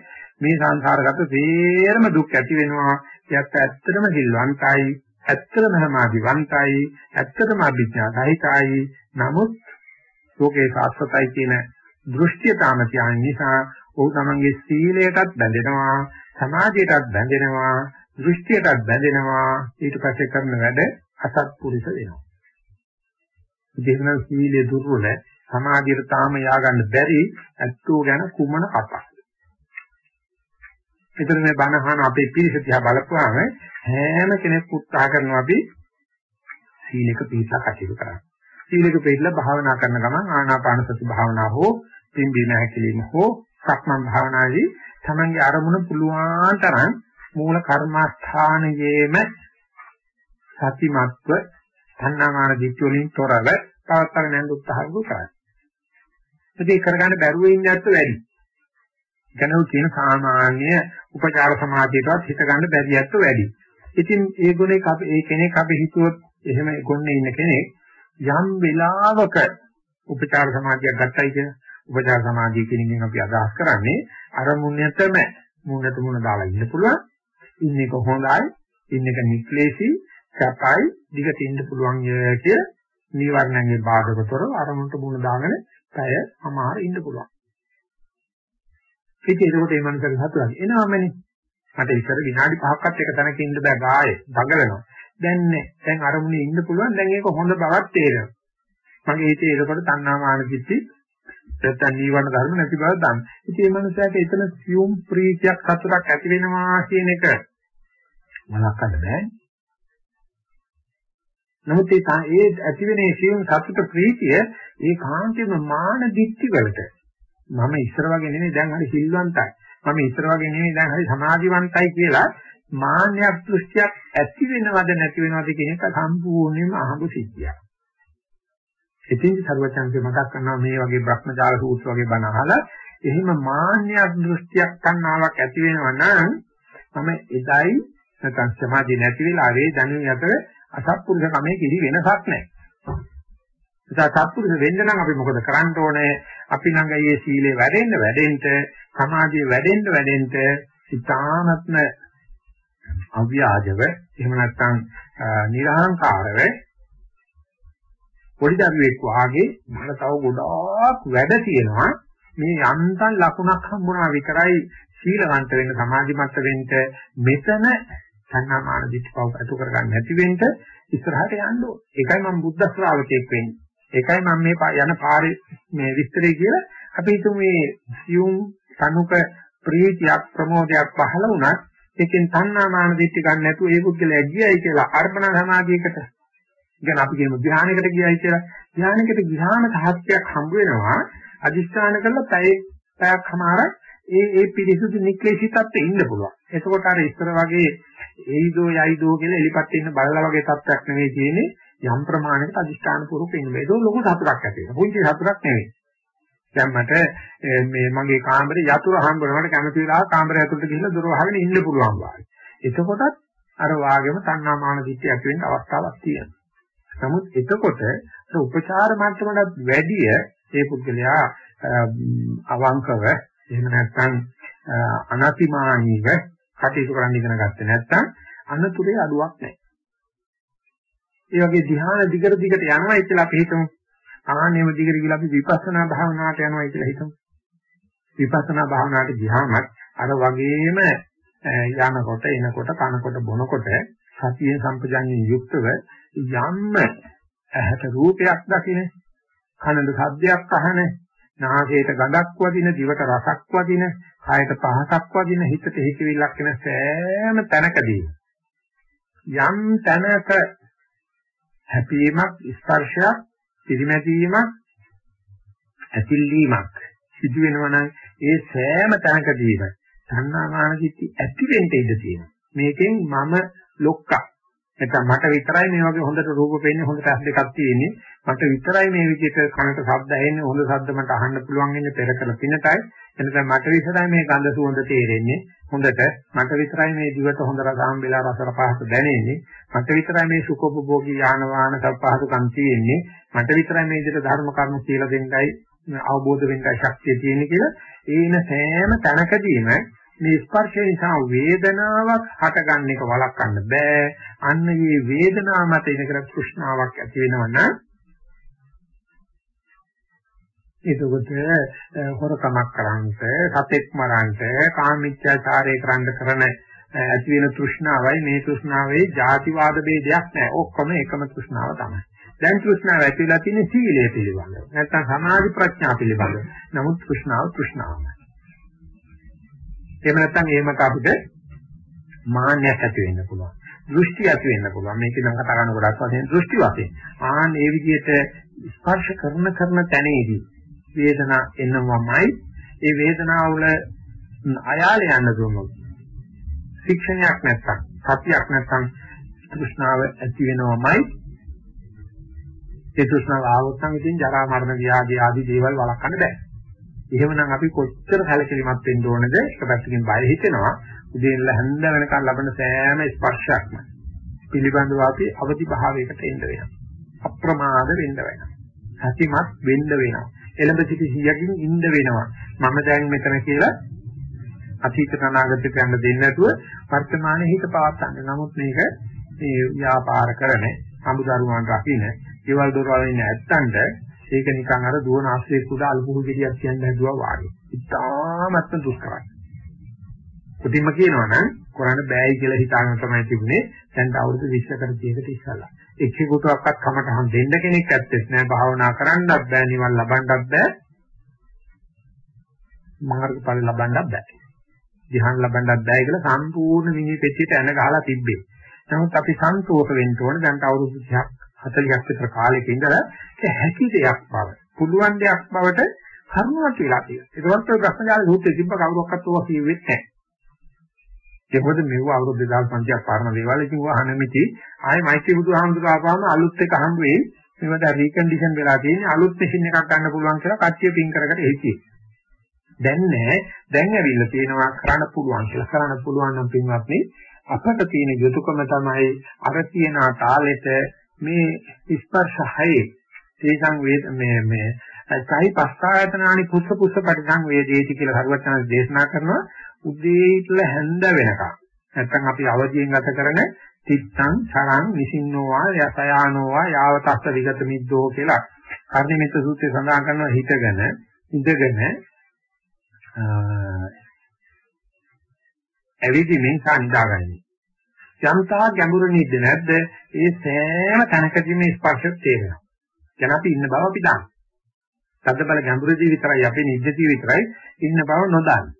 මේ සංසාරගත තේරම දුක් ඇති වෙනවා. යත් ඇත්තටම සිල්වන්තයි ඇත්තටම සමාධිවන්තයි ඇත්තටම අභිඥා සහිතයි නමුත් ලෝකේ සාස්වතයි කියන දෘෂ්ටිය තාම තියන නිසා ඔහු තමන්ගේ සීලයටත් බැඳෙනවා. සමාධියටත් බැඳෙනවා දෘෂ්ටියටත් බැඳෙනවා. ඊට පස්සේ කරන වැඩ අසත්පුරුෂ වෙනවා. ඉතින් සීලය දුර්වල සමාධියට තාම ය아가න්න බැරි ඇත්තෝ ගැන කුමන කතාවක් එතන මේ බණහන අපේ පිරිස දිහා බලපුවාම හැම කෙනෙක් උත්සාහ කරනවා අපි සීලක පිළිපදා කටයුතු කරන්න. සීලක පිළිපදලා භාවනා කරන ගමන් ආනාපාන සති භාවනා හෝ පිම්බීම හැකිලිම හෝ සක්මන් භාවනාදී තමන්ගේ අරමුණ පුළුවන් තරම් මූල කර්මස්ථානයේම සතිමත්ව තණ්හාමාන දිට්ඨි වලින් තොරව පවත්වාගෙන යන්න උත්සාහ කරනවා. ඒක කරගන්න බැරුව ඉන්න ඇත්ත වැඩි. ගැනෝ කියන සාමාන්‍ය උපචාර සමාධියටවත් හිත ගන්න බැරි ඇත්ත වැඩි. ඉතින් ඒ ගුණේ අපි ඒ කෙනෙක් අපි හිතුවොත් එහෙම ගොන්නේ ඉන්න කෙනෙක් යම් වෙලාවක උපචාර සමාධියක් ගත්තයි කියන උපචාර සමාධිය කියන එකෙන් අපි අදහස් කරන්නේ අර මුන්නතම මුන්නත මුණ දාලා ඉන්න පුළුවන්. ඉන්න එක හොඳයි, ඉන්න එක නික්ලේශී, සපයි, දිගට ඉන්න පුළුවන් කිය නීවරණයේ බාධකතර අරමුණට මුණ දාගෙන පැය අමාර ඉන්න පුළුවන්. ඉතින් ඒකට මේ මනසට හතුරක් එනවමනේ. මට ඉස්සර විනාඩි 5ක්වත් එක තැනක ඉන්න බෑ ගායේ දඟලනවා. දැන් නෑ. දැන් අරමුණේ ඉන්න පුළුවන්. දැන් ඒක හොඳ බවක් තේරෙනවා. මගේ හිතේ ඒකකොට තණ්හා මාන දිට්ඨි නැත්නම් නීවරණ ධර්ම නැති බව දන්න. ඉතින් මේ මනුස්සයාට එතන සියුම් ප්‍රීතියක් සතුටක් ඇති වෙනවා කියන එක මලක්කන්න බෑ. නමුත් ඒ ඒ ඇති වෙන සියුම් සතුට ප්‍රීතිය ඒ කාන්තියම මාන දික්ටි වලට මම ඉස්සර වගේ නෙමෙයි දැන් හරි සිල්වන්තයි. මම ඉස්සර වගේ නෙමෙයි දැන් හරි සමාධිවන්තයි කියලා මාන්නයක් දෘෂ්ටියක් ඇති වෙනවද නැති වෙනවද කියන එක සම්පූර්ණයෙන්ම අහඹු සිද්ධියක්. ඉතින් සර්වචන්සේ මතක් කරනවා මේ වගේ බ්‍රහ්මජාල සූත්‍ර වගේ බණ අහලා එහෙම මාන්නයක් දෘෂ්ටියක් තණ්හාවක් ඇති වෙනවා නම් මම එදයි නැත්නම් සමාධිය නැති වෙලාවේ දැනුම් අතර අසත්පුරුෂ කමේ කිසි වෙනසක් නැහැ. ඒක සත්පුරුෂ වෙන්න නම් අපි මොකද කරන්න ඕනේ? අපි ළඟ මේ සීලේ වැඩෙන්න වැඩෙන්න සමාධිය වැඩෙන්න වැඩෙන්න ඉතාමත්ම අව්‍යාජව එහෙම නැත්නම් නිර්හංකාරව පොඩි දරුවෙක් වාගේ මට තව ගොඩාක් වැඩ තියෙනවා මේ යන්තම් ලකුණක් හම්බුනා විතරයි සීලවන්ත වෙන්න සමාධිමත් වෙන්න මෙතන සංනාමාන දිට්ඨියව අතු කරගන්න නැති වෙන්න ඉස්සරහට යන්න ඕන. ඒකයි මම බුද්ධ ශ්‍රාවකෙක් වෙන්නේ. ඒකයි මම මේ යන පාරේ මේ විස්තරය කියලා අපි හිතමු මේ සියුම් සනුක ප්‍රීතියක් ප්‍රමෝදයක් පහළ වුණත් ඒකෙන් තණ්හාමාන දිට්ඨි ගන්න නැතුව ඒ පුද්ගලයා ගියයි කියලා අර්පණ සමාධියකට ඉතින් අපි කියමු ධ්‍යානයකට ගියයි කියලා ධ්‍යානයකට ගියාම සහත්යක් හම්බ වෙනවා අදිස්ථාන කරලා පැය පැයක් හමාරක් ඒ ඒ පිරිසුදු නික්ලේශී තත්ත්වෙ ඉන්න පුළුවන්. එතකොට අර ඉස්සර වගේ එයිදෝ යයිදෝ කියලා එලිපත් ඉන්න බලලා වගේ තත්ත්වයක් නෙවෙයි තියෙන්නේ යම් ප්‍රමාණයකට අදිස්ථාන පුරුක ඉන්න. ඒක ලොකු සතුටක් ඇති වෙනවා. පුංචි සතුටක් නෙවෙයි. දැන් මට මේ මගේ කාමරේ යතුරු හම්බ වෙනවට කැමති වෙලාව කාමරය ඇතුළට ගිහිල්ලා දොර වහගෙන ඉන්න පුළුවන් වාගේ. එතකොටත් අර වාගෙම තණ්හා මාන දිට්ඨිය ඇති වෙන්න අවස්ථාවක් තියෙනවා. නමුත් එතකොට උපචාර මට්ටමකට වැඩිය ඒ පුද්ගලයා අවංකව එහෙම නැත්නම් අනතිමානීව කටයුතු කරන්න ඉගෙන ගත්තේ නැත්නම් අනතුරේ අඩුවක් නැහැ. ඒ වගේ ධ්‍යාන දිගට දිගට යනවා කියලා අපි හිතමු. ආනෙම දිගට ගිහලා අපි විපස්සනා භාවනාවට යනවා කියලා හිතමු. විපස්සනා භාවනාවට ගියාම අර වගේම යනකොට එනකොට කනකොට බොනකොට සතිය සම්පජාඤ්ඤයෙන් යුක්තව යම්ම ඇහැට රූපයක් දකින කනට ශබ්දයක් අහන නාසයට ගඳක් වදින දිවට රසක් වදින කායට පහසක් වදින හිතට හිතවිල්ලක් වෙන සෑම තැනකදී යම් තැනක හැපීමක් ස්පර්ශයක් පිරිමැදීමක් ඇතිල්ලීමක් සිදු වෙනවා නම් ඒ සෑම තැනකදීම සංනාමාන දිට්ඨි ඇති වෙන්න ඉඩ තියෙනවා. මේකෙන් මම ලොක්කා. නැත්නම් මට විතරයි මේ වගේ හොඳට රූප පේන්නේ හොඳට ඇස් දෙකක් තියෙන්නේ. මට විතරයි මේ විදිහට කනට ශබ්ද ඇහෙන්නේ හොඳ ශබ්ද මට අහන්න පුළුවන් වෙන්නේ පෙර කළ පිනටයි. එනකම් මට විතරයි මේ ගඳ සුවඳ තේරෙන්නේ. හොඳට මට විතරයි මේ දිවට හොඳ රසම් වෙලා රස පහස දැනෙන්නේ. මට විතරයි මේ සුඛෝපභෝගී යාන වාහන සපහසුකම් තියෙන්නේ. මට විතරයි මේ විදිහට ධර්ම කරුණු කියලා දෙන්නයි අවබෝධ වෙන්නයි ශක්තිය තියෙන්නේ කියලා ඒන සෑම තැනකදීම මේ ස්පර්ශය නිසා වේදනාවක් හටගන්න එක වළක්වන්න බෑ. අන්න මේ වේදනාව මත ඉනකර තෘෂ්ණාවක් ඇති වෙනවනම් එතකොට හොරකමක් කරන්ට, සතෙක් මරන්ට, කාමීච්ඡාචාරය කරන්න කරන ඇති වෙන තෘෂ්ණාවයි මේ තෘෂ්ණාවේ ಜಾතිවාද ભેදයක් නැහැ. ඔක්කොම එකම තෘෂ්ණාව තමයි. දැන් තෘෂ්ණාව ඇති වෙලා තියෙන්නේ සීලය පිළිබඳව. නැත්නම් සමාධි ප්‍රඥා පිළිබඳව. නමුත් තෘෂ්ණාව තෘෂ්ණාවමයි. එහෙම නැත්නම් එහෙමක අපිට මාන්නයක් ඇති වෙන්න පුළුවන්. දෘෂ්ටි ඇති වෙන්න පුළුවන්. මේක නම් කතා කරන කොටස් වශයෙන් දෘෂ්ටි වශයෙන්. ආන් ඒ විදිහට ස්පර්ශ කරන කරන තැනේදී වේදනා එනවමයි. ඒ වේදනාව වල අයාල යන්න දුන්නොත් ශික්ෂණයක් නැත්තම් සතියක් නැත්තම් තෘෂ්ණාව ඇති වෙනවමයි ඒ තෘෂ්ණාව ආවොත් නම් ඉතින් ජරා මරණ ව්‍යාධි ආදී දේවල් වළක්වන්න බෑ. එහෙමනම් අපි කොච්චර සැලකිලිමත් වෙන්න ඕනද? එක පැත්තකින් බය හිතෙනවා. උදේ ඉඳලා හැන්ද වෙනකන් ලබන සෑම ස්පර්ශයක්ම පිළිබඳව අපි අවදි භාවයකට එන්න වෙනවා. අප්‍රමාද වෙන්න වෙනවා. සතිමත් වෙන්න වෙනවා. එළඹ සිටි සියකින් ඉන්න වෙනවා. මම දැන් මෙතන කියලා අතීත අනාගතයට යන්න දෙන්නේ නැතුව වර්තමානයේ හිත පවත්වන්න. නමුත් මේක මේ ව්‍යාපාර කරන අමුදරුවන් රකින්න, ඒවල් දොරවල් ඉන්න ඇත්තන්ට ඒක නිකන් අර දුවන ආශ්‍රේ කුඩ අල්පුහු ගෙඩියක් කියන්න හැදුවා වාගේ. ඉතාමත්ම දුෂ්කරයි. කොටින්ම කියනවා නම් කරන්න බෑයි කියලා හිතාගෙන තමයි තිබුණේ. දැන් අවුරුදු 20කට 30කට ඉස්සලා. එක්කෙකුටවත් කමටහන් දෙන්න කෙනෙක් ඇත්තෙත් නෑ. භාවනා කරන්නත් බෑ, නිවන් ලබන්නත් බෑ. මාර්ගඵල ලබන්නත් බෑ. ධ්‍යාන ලබන්නත් බෑ කියලා සම්පූර්ණ මිනි පෙට්ටියට එන ගහලා තිබ්බේ. නමුත් අපි සන්තෝෂ වෙන්න ඕන දැන් අවුරුදු 30ක් 40ක් විතර කාලෙක ඉඳලා ඒක හැකි දෙයක් බව, පුළුවන් දෙයක් බවට කරුණාවක් කියලා තියෙනවා. ඒකවත් ඔය ප්‍රශ්නජාල සූත්‍රයේ තිබ්බ කවුරක්වත් ඕවා කියෙන්නේ නැහැ. ඒක මොකද මෙව අවුරුදු 2500ක් පාරන දේවල් ඉතින් වහන මිටි ආයේ මෛත්‍රී බුදුහාමුදුරුවෝ ආපුවාම අලුත් එක හම්බ වෙයි. මේවට රීකන්ඩිෂන් වෙලා තියෙන්නේ අලුත් මැෂින් එකක් ගන්න පුළුවන් කියලා කට්ටිය පින් කරකට හිතියේ. දැන් නෑ දැන් ඇවිල්ලා තියෙනවා කරන්න පුළුවන් කියලා කරන්න පුළුවන් නම් පින්වත්නි අපට තියෙන යුතුයකම තමයි අර තියෙන තාලෙට මේ ස්පර්ශ හයේ තේසං වේද මේ මේ සයි පස්තායතනානි පුස්ස පුස්ස පරිසං වේදේති කියලා හරුවචන දේශනා කරනවා උදේ ඉట్లా හැන්ද වෙනකම් නැත්තම් අපි අවදියෙන් ගත කරන තිත්තං සරං විසින්නෝවා යසයානෝවා යාවතස්ස විගත මිද්දෝ කියලා කර්ණිමිත සූත්‍රයේ සඳහන් කරනවා හිතගෙන ඉඳගෙන ඇවිදින්මින් සානිදාගන්නේ. යම්තා ගැඹුරු නිද්ද නැද්ද? ඒ සෑම තැනකදීම ස්පර්ශ තේරෙනවා. දැන් අපි ඉන්න බව අපි දන්නවා. තද බල ගැඹුරදී විතරයි අපි නිද්දදී විතරයි ඉන්න බව නොදන්නේ.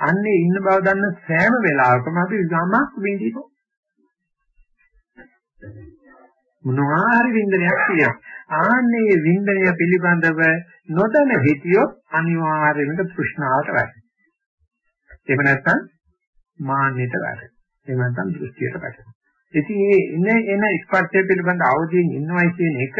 අන්නේ ඉන්න බව දන්න සෑම වෙලාවකම අපි විගමක් විඳිනවා. මොනවා හරි වින්දනයක් තියෙනවා. ආන්නේ වින්දනය පිළිබඳව නොදැන හිටියොත් අනිවාර්යයෙන්ම තෘෂ්ණාවට වැටෙනවා. එහෙම නැත්නම් මාන්නයට වැටෙනවා. එහෙම නැත්නම් දෘෂ්ටියට වැටෙනවා. ඉතින් මේ එන එන ස්පර්ශය පිළිබඳ අවදීන් ඉන්නවයි කියන එක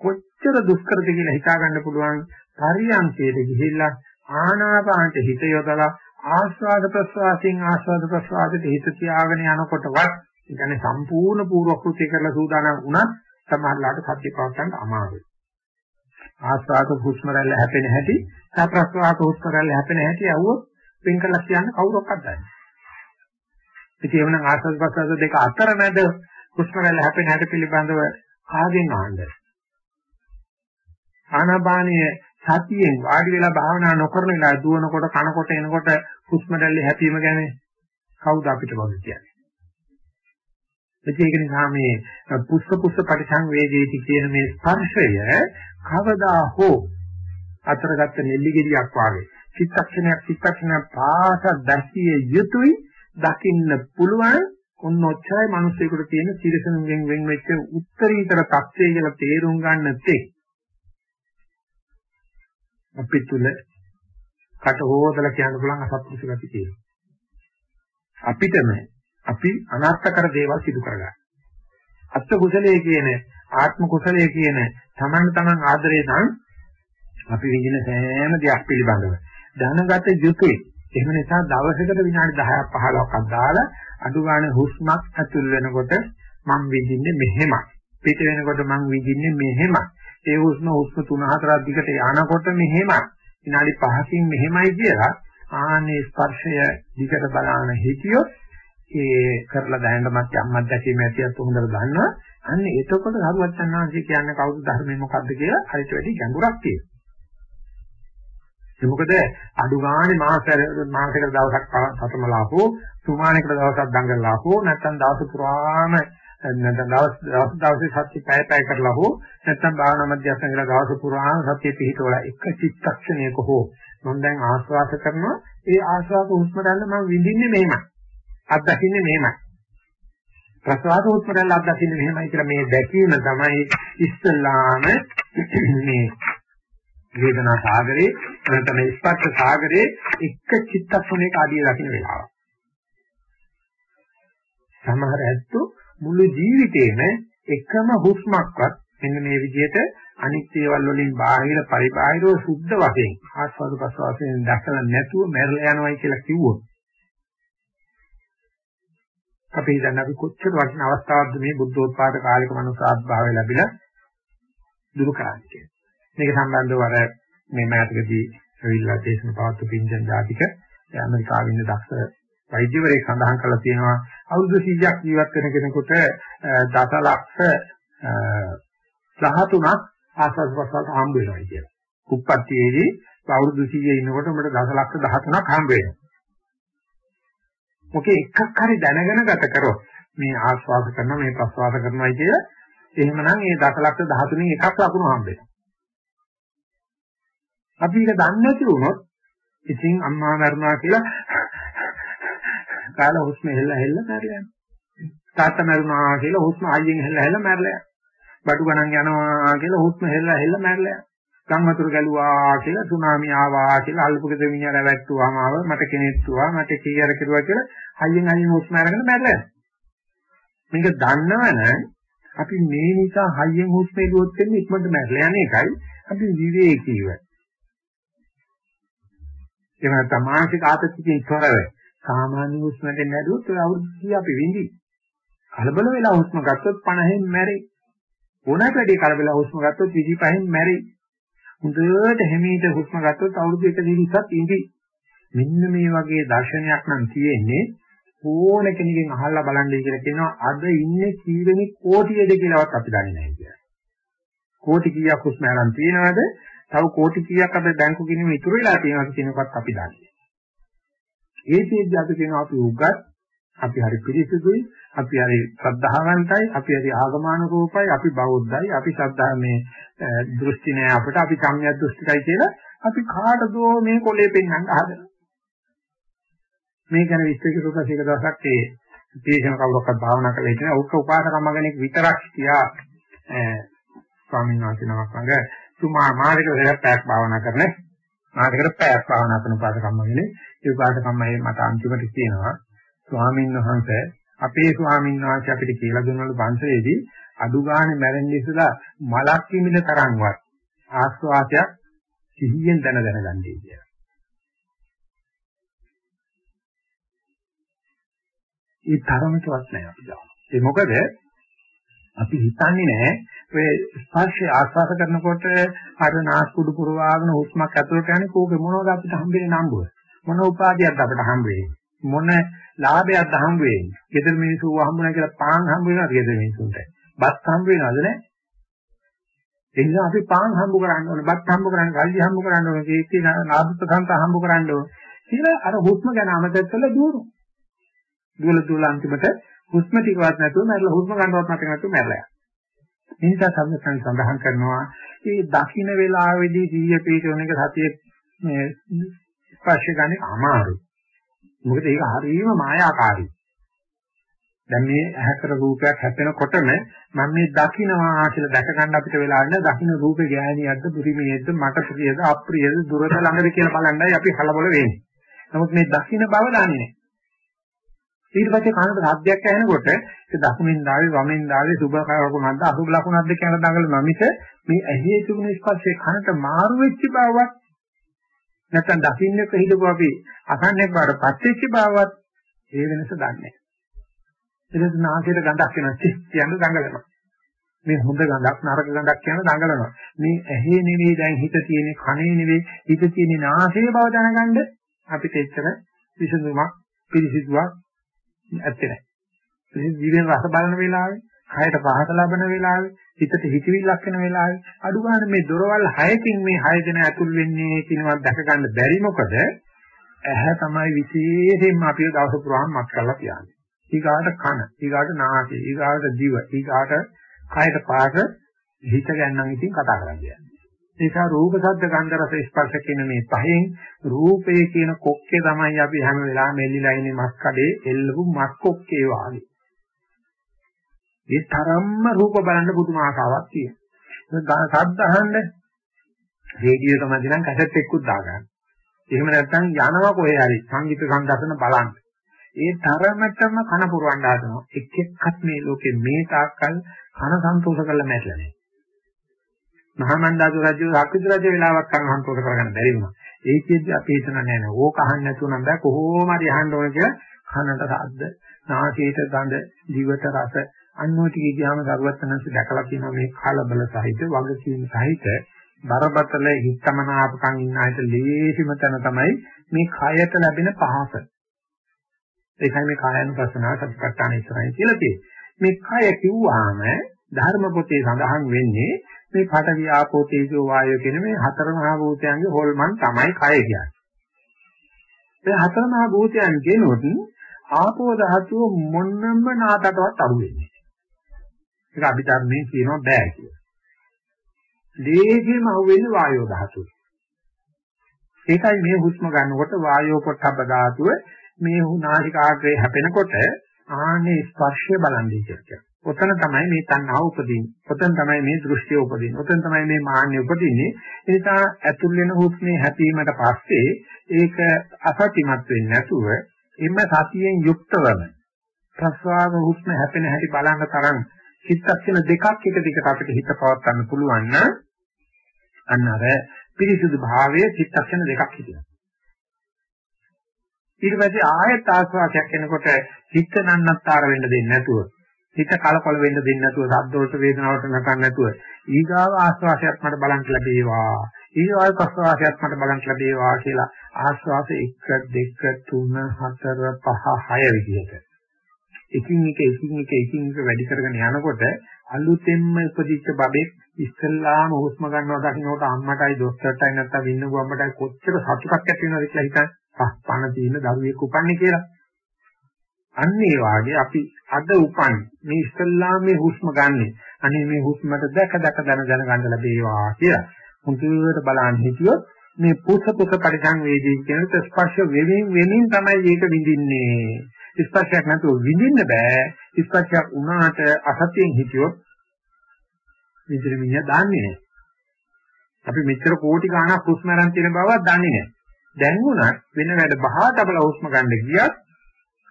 කොච්චර දුෂ්කරද කියලා හිතා ගන්න පුළුවන් පරියන්කයට ගිහිල්ලා ආනාපානට හිත යොදලා ආස්වාද ප්‍රසවාසයෙන් ආස්වාද ප්‍රසවාසයට හිත තියාගෙන යනකොටවත් ඒ කියන්නේ සම්පූර්ණ පූර්වකෘත්‍ය කරලා සූදානම් වුණත් සමහරලාට සත්‍ය පවත්වන්න අමාරුයි. ආස්වාද හුස්ම රැල්ල හැපෙන හැටි, සප්‍රස්වාද හුස්ම රැල්ල හැපෙන හැටි අහුවොත් වෙන් කරලා කියන්න කවුරක්වත් දන්නේ නැහැ. ඉතින් එවනම් ආස්වාද ප්‍රසවාස දෙක අතර මැද හුස්ම රැල්ල හැපෙන හැටි පිළිබඳව කාගෙන් අහන්නද? ආනාපානීය සතියෙන් වාඩි වෙලා භාවනා නොකරන වෙලාව දුවනකොට කනකොට එනකොට හුස්ම රැල්ලේ හැපීම ගැන කවුද අපිට වගේ කියන්නේ? ඒක නිසා මේ පුස්ස පුස්ස පරිසංවේදීති කියන මේ ස්පර්ශය කවදා හෝ අතරගත නෙල්ලි ගෙඩියක් වාගේ චිත්තක්ෂණයක් චිත්තක්ෂණයක් පාස දැසිය යුතුයි දකින්න පුළුවන් ඔන්න ඔච්චරයි මිනිස්සුෙකුට තියෙන සිරසනුගෙන් වෙන් වෙච්ච උත්තරීතර தත්ත්වය කියලා තේරුම් ගන්න තේ අපි තුල කට හොදලා කියන්න පුළුවන් අසත්පුරුෂ ගති තියෙනවා අපිටම අපි අනාත්මකර දේවල් සිදු කරගන්න. අත්ත කුසලයේ කියන ආත්ම කුසලයේ කියන තමන් තමන් ආදරේ නම් අපි විඳින සෑම දෙයක් පිළිබඳව දැනගත යුතුයි. එහෙම නිසා දවසකට විනාඩි 10ක් 15ක් අදාලා අඩු ගන්න හුස්මක් ඇතුල් වෙනකොට මම විඳින්නේ මෙහෙමයි. පිට වෙනකොට මම විඳින්නේ මෙහෙමයි. ඒ හුස්ම හුස්ම 3-4ක් දිගට යනකොට මෙහෙමයි. විනාඩි 5කින් මෙහෙමයි කියලා ආනේ ස්පර්ශය දිගට බලාන හිටියොත් ඒ කරලා දැනනමත් යම්මත් දැකීම ඇතිවත් හොඳට දන්නවා. අන්න එතකොට සරුවත් සන්නාංශය කියන්නේ කවුද ධර්මය මොකද්ද කියලා හරිට වැඩි ගැඹුරක් තියෙනවා. ඒ මොකද? අඩු ගානේ මාස මාසයකට දවසක් පතමලා හෝ සුමානයකට දවසක් දඟලලා හෝ නැත්නම් දවස පුරාම නැත්නම් දවස් දවස් දවසේ සත්‍ය පැය පැය කරලා හෝ නැත්නම් භාවනා මධ්‍යස්ථාන කරලා දවස පුරාම සත්‍ය පිහිටවල එක චිත්තක්ෂණයක හෝ. මම දැන් ආස්වාද කරනවා. ඒ ආස්වාද හුස්ම ගන්න මම විඳින්නේ මෙහෙමයි. අත්දකින්නේ මෙහෙමයි. ප්‍රසවාස උත්තරල් අත්දකින්නේ මෙහෙමයි කියලා මේ දැකීම තමයි ඉස්සල්ලාම මේ වේදනා සාගරේ නැත්නම් ස්පර්ශ සාගරේ එක චිත්තක්ෂණයක ආදී දකින්න වෙලාව. සමහර ඇත්තෝ මුළු ජීවිතේම එකම හුස්මක්වත් මෙන්න මේ විදිහට අනිත් ඒවල් වලින් බාහිර පරිබාහිරව සුද්ධ වශයෙන් ආස්වාද ප්‍රසවාසයෙන් දැකලා නැතුව මැරලා යනවායි කියලා කිව්වොත් අපි හිතන්නේ අපි කොච්චර වටින අවස්ථාවක්ද මේ බුද්ධෝත්පාද කාලික මනුසාත් භාවය ලැබිලා දුරු කරන්නේ. මේක සම්බන්ධව අර මේ මෑතකදී ඇවිල්ලා දේශන පවත්තු පින්ජන් ජාතික ඇමරිකාවේ ඉන්න දක්ෂ වෛද්‍යවරයෙක් සඳහන් කරලා තියෙනවා අවුරුදු 100ක් ජීවත් වෙන කෙනෙකුට දසලක්ෂ 13ක් ආසස් වසත් හම්බ වෙනවා කියලා. කුප්පත්තියේදී අවුරුදු 100 ඉන්නකොට උඹට දසලක්ෂ 13ක් හම්බ වෙනවා. මොකේ එකක් හරි දැනගෙන ගත කරොත් මේ ආස්වාද කරනවා මේ ප්‍රස්වාද කරනවායි කිය එහෙමනම් ඒ දසලක්ෂ 13 එකක් ලකුණු හම්බෙනවා. අපි ඒක දන්නේ නැති වුණොත් ඉතින් අම්මා මරනවා කියලා කාලා හුස්ම හෙල්ල හෙල්ල මැරලා යනවා. තාත්තා මරනවා කියලා හුස්ම ආයෙත් හෙල්ල හෙල්ල මැරලා යනවා. බඩු ගණන් යනවා කියලා හුස්ම හෙල්ල හෙල්ල මැරලා යනවා. ගම් වතුර ගැලුවා කියලා සුනාමි ආවා කියලා අල්පක දෙවියන් රැවැට්ටුවාම ආව මට කෙනෙක්තුවා මට කීයර කෙරුවා කියලා හයියෙන් හයියෙන් හුස්ම අරගෙන මැරලා මේක දන්නවනම් අපි මේ නිසා හයියෙන් හුස්ම එළුවොත් වෙන්නේ ඉක්මනට මැරලා යන එකයි අපි විවේකීව එහෙම තමාසික ආතතියකින් තොරව සාමාන්‍ය හුස්ම දෙන්න ඇදුවොත් ඔය අවුරුදු අපි විඳි කලබල වෙලා හුස්ම ගත්තොත් 50න් මැරෙයි ඕනෑම වැඩි කලබල හුස්ම ගත්තොත් 25න් මැරෙයි හොඳට හැමීට හුස්ම ගත්තොත් අවුරුදු 120ක් ඉඳි. මෙන්න මේ වගේ දර්ශනයක් නම් තියෙන්නේ ඕන කෙනකින් අහලා බලන්නයි කියලා කියනවා අද ඉන්නේ කීවෙනි කෝටියද කියලාවත් අපි දන්නේ නැහැ කියලා. කෝටි කීයක් හුස්ම අරන් තියනවද? තව කෝටි කීයක් අපේ බැංකු ගිණුම ඉතුරු වෙලා තියෙනවද කියන එකත් අපි දන්නේ. ඒ සිද්ධි අපි කියනවා අපි උගත්, අපි හරි පිරිසිදුයි, අපි හරි ශ්‍රද්ධාවන්තයි, අපි හරි ආගමනුරූපයි, අපි බෞද්ධයි, අපි ශ්‍රද්ධා මේ දෘෂ්ටි නෑ අපිට, අපි සම්‍යක් දෘෂ්ටිකයි කියලා අපි කාටදෝ මේ කොලේ පෙන්වන්න හදනවා. මේ ගැන විස්තර කරුවා එක දවසක් ඒ දේශන කවුරක්වත් භාවනා කරලා ඉන්නේ උත් උපාසකම්ම කෙනෙක් විතරක් කියා ස්වාමීන් වහන්සේ නමක් ළඟ තුමා මාර්ගයට දෙයක් පැයක් භාවනා කරන්නේ මාර්ගයට පැයක් භාවනා කරන උපාසකම්ම කෙනෙක් ඒ උපාසකම්මයි මට අන්තිමට කියනවා ස්වාමීන් වහන්සේ අපේ ස්වාමීන් වහන්සේ අපිට කියලා දුන්නලු පන්සලේදී අඩු ගානේ මැරෙන්න ඉස්සලා මලක් කිමින තරම්වත් ආස්වාදයක් සිහියෙන් දැන දැනගන්නේ කියලා. ඒ තරමටවත් නැහැ අපි ගාව. ඒ මොකද අපි හිතන්නේ නැහැ. ඔය ස්පර්ශය ආස්වාද කරනකොට අර නාස්පුඩු පුරවාගෙන හුස්මක් ඇතුළට යන්නේ කෝකේ මොනවද අපිට හම්බෙන්නේ නම්බුව? මොන උපාධියක්ද අපිට හම්බ වෙන්නේ මොන ලාභයක්ද හම්බ වෙන්නේ ගෙදර මිනිස්සු හම්බුනා කියලා පාන් හම්බ වෙනවද ගෙදර මිනිස්සුන්ට? බත් හම්බ වෙනවද නැහැ? ඒ නිසා අපි පාන් හම්බ කරන්න ඕනේ බත් හම්බ කරන්න කල්ලි හම්බ කරන්න ඕනේ කේක් ලාභ ප්‍රසන්ත හම්බ කරන්න ඕනේ කියලා අර හුස්ම ගැන අමතක කරලා දුවනවා. දුවල දුවල අන්තිමට හුස්ම ටිකවත් නැතුව මැරලා හුස්ම ගන්නවත් මතක නැතුව මැරලා යනවා. ඒ නිසා සම්මතයන් සඳහන් කරනවා මේ දකින්න වේලාවේදී සිහිය පිටවන එක සතිය මේ ස්පර්ශ ගන්න අමාරුයි. මොකද ඒක හරියම මායාකාරී. දැන් මේ ඇහැකර රූපයක් හැපෙනකොටම මම මේ දකින්නවා කියලා දැක ගන්න අපිට වෙලා නැහැ දකින්න රූපේ ගෑණියක්ද බුරිමියෙක්ද මට ප්‍රියද අප්‍රියද දුරද ළඟද කියලා බලන්නයි අපි කලබල වෙන්නේ. නමුත් මේ දකින්න බව දන්නේ නැහැ. ඊට පස්සේ කනට ශබ්දයක් ඇහෙනකොට ඒ දකුණෙන් දාවේ වමෙන් දාවේ සුභ ලකුණක්ද අසුභ ලකුණක්ද කියන දඟලන මිස මේ ඇහි තිබුණ ස්පර්ශේ කනට මාරු වෙච්ච බවවත් නැත්නම් දකින්නේ කොහිදව අපි අසන්නේ බවට පත් වෙච්ච බවවත් ඒ වෙනස දන්නේ නැහැ. එතන නාසයට ගඳක් එනවා කියන දඟලනවා. මේ හොඳ ගඳක් නරක ගඳක් කියන දඟලනවා. මේ ඇහි නෙවෙයි දැන් හිත තියෙන්නේ කනේ නෙවෙයි හිත තියෙන්නේ නාසයේ බව දැනගන්න අපිට එච්චර විසඳුමක් පිළිසිදුවක් ඇත්තේ නැහැ. ඉතින් ජීවෙන් රස බලන වෙලාවේ, කයට පහස ලබන වෙලාවේ, හිතට හිතවිල්ලක් වෙන වෙලාවේ අඩු ගන්න මේ දොරවල් 6කින් මේ 6 දෙනා ඇතුල් වෙන්නේ කියනවත් දැක ගන්න බැරි මොකද ඇහැ තමයි විශේෂයෙන්ම අපිව දවස පුරාම මත් කරලා තියන්නේ. ඊගාට කන, ඊගාට නාසය, ඊගාට දිව, ඊගාට කයට පහස හිත ගන්නම් ඉතින් කතා කරන්නේ. ඒක රූප ශබ්ද ගන්ධ රස ස්පර්ශ කියන මේ පහෙන් රූපය කියන කොක්කේ තමයි අපි හැම වෙලාවෙම එල්ලිලා ඉන්නේ මස් කඩේ එල්ලපු මස් කොක්කේ වාගේ. ඒ තරම්ම රූප බලන්න පුදුම ආසාවක් තියෙනවා. ශබ්ද අහන්න රේඩියෝ තමයි නම් කැසට් එකකුත් දාගන්න. එහෙම නැත්නම් යනවා කොහේ හරි සංගීත සංදර්ශන බලන්න. ඒ තරමටම කන පුරවන්න හදනවා. එක් එක්කත් මේ ලෝකේ මේ තාක්කල් කන සන්තෝෂ කරලා මැරෙලා නැහැ. මහා මණ්ඩාතු රජු සක්විති රජ වෙලාවක් කන සන්තෝෂ කරගන්න බැරි වුණා. ඒකෙදි අපි හිතන නෑ නෑ ඕක අහන්න නැතුව නම් බෑ කොහොම හරි අහන්න ඕන කියලා කනට ශබ්ද, නාසයට ගඳ, දිවට රස අන්නෝටි කියලාම දරුවත්තනන්ස දැකලා කියනවා මේ කලබල සහිත වගකීම් සහිත බරපතල හිතමනාපකම් ඉන්න අයට ලේසිම තැන තමයි මේ කයට ලැබෙන පහස. ඒකයි මේ කායानुපස්සනාව සත්‍යපට්ඨාන ඉස්සරහින් කියලා තියෙන්නේ. මේ කය කිව්වහම ධර්ම පොතේ සඳහන් වෙන්නේ මේ පඨවි ආපෝ තේජෝ වායෝ කියන මේ හතර මහා භූතයන්ගේ හොල්මන් තමයි කය කියන්නේ. මේ හතර මහා භූතයන් කියනොත් ආපෝ ධාතුව මොන්නම නාටකවත් අඩු වෙන්නේ. ඒක අභිධර්මයේ කියනවා බෑ කියලා. දේහේම අහුවෙන්නේ වායෝ ධාතුව. ඒකයි මේ හුස්ම ගන්නකොට වායෝ පොට්ටබ්බ ධාතුව මේ නාසිකාග්‍රේ හැපෙනකොට ආනේ ස්පර්ශය බලන්නේ කියලා. ඔතන තමයි මේ තණ්හාව උපදින්නේ. ඔතන තමයි මේ දෘෂ්ටිය උපදින්නේ. ඔතන තමයි මේ මාන්නය උපදින්නේ. ඒ නිසා ඇතුල් වෙන හුස්මේ හැපීමට පස්සේ ඒක අසත්‍යමත් වෙන්නේ නැතුව එම්ම සතියෙන් යුක්තවම ප්‍රස්වාස හුස්ම හැපෙන හැටි බලන්න තරම් චිත්තක්ෂණ දෙකක් එක දිගට අපිට හිත පවත් ගන්න පුළුවන් නම් අන්න අර පිරිසුදු භාවයේ චිත්තක්ෂණ දෙකක් හිටිනවා. ඊට පස්සේ ආයත ආස්වාදයක් එනකොට හිත නන්නත්තර වෙන්න දෙන්නේ නැතුව හිත කලකොල වෙන්න දෙන්නේ නැතුව සද්ද වලට වේදනාවට නටන්න නැතුව ඊගාව ආස්වාසයක් මට බලන්න ලැබේවා ඊළඟ ප්‍රස්වාසයත් මට බලන්න ලැබේවා කියලා ආස්වාස 1 2 3 4 5 6 විදිහට එකින් එක එකින් එක එකින් එක වැඩි කරගෙන යනකොට අලුතෙන්ම උපදිච්ච බබෙක් ඉස්සල්ලාම හුස්ම ගන්නවා දකින්නකොට අම්මටයි දොස්තරටයි නැත්තම් වින්නු අම්මටයි කොච්චර සතුටක් ඇති වෙනවද කියලා හිතන්න. පහන තියෙන දරුවෙක් උපන්නේ කියලා. අන්න ඒ වාගේ අපි අද උපන් මේ ඉස්සල්ලාම මේ හුස්ම ගන්නෙ. අනේ මේ හුස්මට දැක දැක දැන දැන ගන්න ලැබේවා කියලා. මුදුවට බලන්න හිටියොත් මේ පුස පුස පරිසංවේදී කියන ස්පර්ශ වෙමින් වෙමින් තමයි ඒක විඳින්නේ. ස්පර්ශයක් නැතුව විඳින්න බෑ. ස්පර්ශයක් වුණාට අසතියෙන් හිටියොත් විඳින මිනිහා දන්නේ නැහැ. අපි මෙච්චර කෝටි ගණක් හුස්ම ගන්න තියෙන බව දන්නේ නැහැ. දැන් උනත් වෙන වැඩ බහා තබලා හුස්ම ගන්න ගියත්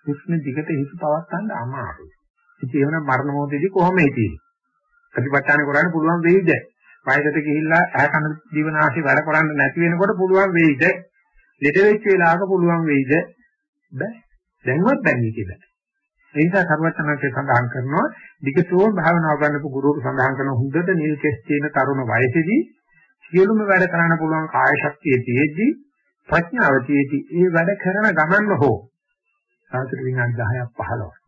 හුස්ම දිගට හිත පවත්වන්න අමාරුයි. ඉතින් එහෙනම් මරණ මොහොතේදී කොහොම හිටියේ? ප්‍රතිපත්තානේ කරන්න පුළුවන් වෙයිද? වයසට ගිහිල්ලා ඇහ කන දිවනාසි වැඩ කරන්න නැති වෙනකොට පුළුවන් වෙයිද? ලෙඩ වෙච්ච වෙලාවක පුළුවන් වෙයිද? බෑ. දැන්වත් බැන්නේ කියලා. ඒ නිසා සර්වඥාන්සේ සඳහන් කරනවා විකසෝම භාවනාව ගන්නපු ගුරුවරු සඳහන් කරන හොඳට නිල් කෙස් තියෙන තරුණ වයසේදී සියලුම වැඩ කරන්න පුළුවන් කාය ශක්තිය තියෙද්දී ප්‍රඥාව තියෙද්දී ඒ වැඩ කරන ගමන්ම හෝ සාතර විනාඩි 10ක් 15ක්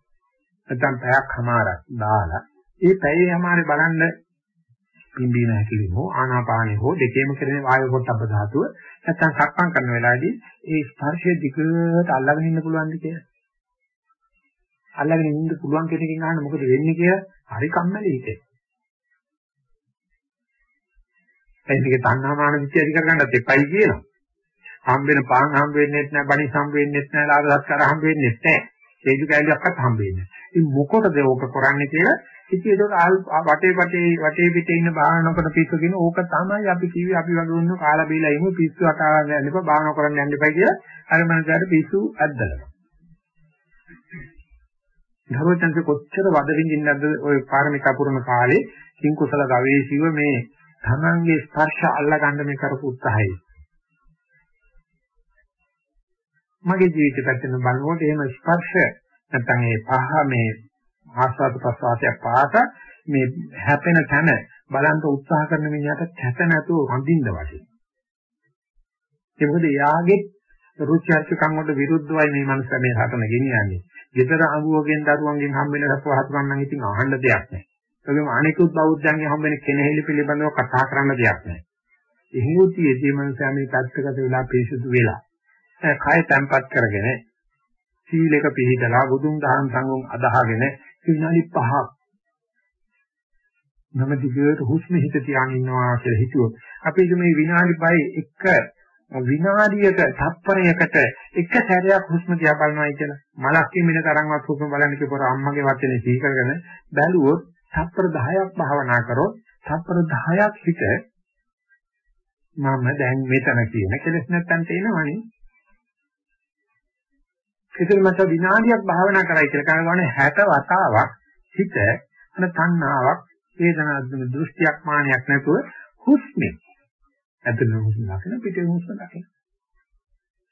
නැත්නම් පැයක් හමාරක් දාලා ඒ පැයේ හමාරේ බලන්න පිම්බීම හැකිලිම හෝ ආනාපානෙ හෝ දෙකේම කරන වායු පොට්ටබ්බ ධාතුව නැත්නම් සක්මන් කරන වෙලාවේදී ඒ ස්පර්ශය දිගට අල්ලගෙන ඉන්න පුළුවන්ද කියලා. අල්ලගෙන ඉන්න පුළුවන් කෙනකින් අහන්න මොකද වෙන්නේ කියලා හරි කම්මැලි හිතේ. එන්නක තණ්හාමාන විචය අධි කරගන්නත් එපයි කියනවා. හම්බ වෙන පාන් හම්බ වෙන්නේ නැහැ, බණි හම්බ වෙන්නේ නැහැ, ලාභ සත්කාර හම්බ වෙන්නේ නැහැ. හේතු කැලියක්වත් හම්බ වෙන්නේ නැහැ. ඉතින් මොකටද ඕක කරන්නේ කියලා ඉතින් ඒක වටේ වටේ වටේ පිටේ ඉන්න භාවනා කරන පිස්සු කියන ඕක තමයි අපි කිව්වේ අපි වගේ වුණු කාලා බීලා ඉමු පිස්සු අටාගෙන යන්න එපා භාවනා කරන්න යන්න එපා කියලා අර මනසට පිස්සු ඇද්දලනවා. ධර්මචන්ද කොච්චර වද විඳින්නද ওই පාරමිතා පුරන කාලේ කිං කුසල ගවේෂීව මේ තමන්ගේ ස්පර්ශ අල්ලා ගන්න මේ කරපු උත්සාහය. මගේ ජීවිත පැත්තෙන් බලනකොට එහෙම ස්පර්ශ නැත්නම් ඒ පහ මේ ආස්වාද ප්‍රසවාසයක් පාස මේ හැපෙන තැන බලන්න උත්සාහ කරන මිනිහට කැත නැතුව වඳින්න වටිනවා. ඒ මොකද යාගේ රුචි අරුචිකම් වලට විරුද්ධවයි මේ මනුස්සයා මේ හතන ගෙනියන්නේ. ගෙදර අඟුවගෙන් දරුවන්ගෙන් හම්බෙන සපහතුකම් නම් ඉතින් අහන්න දෙයක් නැහැ. ඒකම අනිකුත් බෞද්ධයන්ගෙන් හම්බෙන කෙනෙහිලි පිළිබඳව කතා කරන්න දෙයක් නැහැ. එහෙමතියදී මනුස්සයා මේ පැත්තකට වෙලා පිරිසුදු වෙලා කය තැම්පත් කරගෙන සීලක පිළිදලා බුදුන් දහම් සංගම් අදහගෙන විනාඩි 5ක් නම දිගට හුස්ම හිත තියාගෙන ඉන්නවා කියලා හිතුවොත් අපි මේ විනාඩි 5 එක විනාඩියක තප්පරයකට එක සැරයක් හුස්ම දිහා බලනවායි කියලා. මලක් කිමින තරම්වත් හුස්ම බලන්න කියපුවා අම්මගේ වචනේ සීකරගෙන බැලුවොත් තප්පර 10ක් භාවනා කරොත් තප්පර 10ක් හිත මම දැන් මෙතන කියන කෙලස් නැත්තන් තේනවනේ. ඒකෙන් මට විනාඩියක් භාවනා කරයි කියලා කරනවානේ 60 වතාවක් හිත අන තණ්හාවක් වේදනාවක් දෘෂ්ටියක් මානයක් නැතුව හුස්මේ ඇතුළේ හුස්ම දකින පිටේ හුස්ම දකින.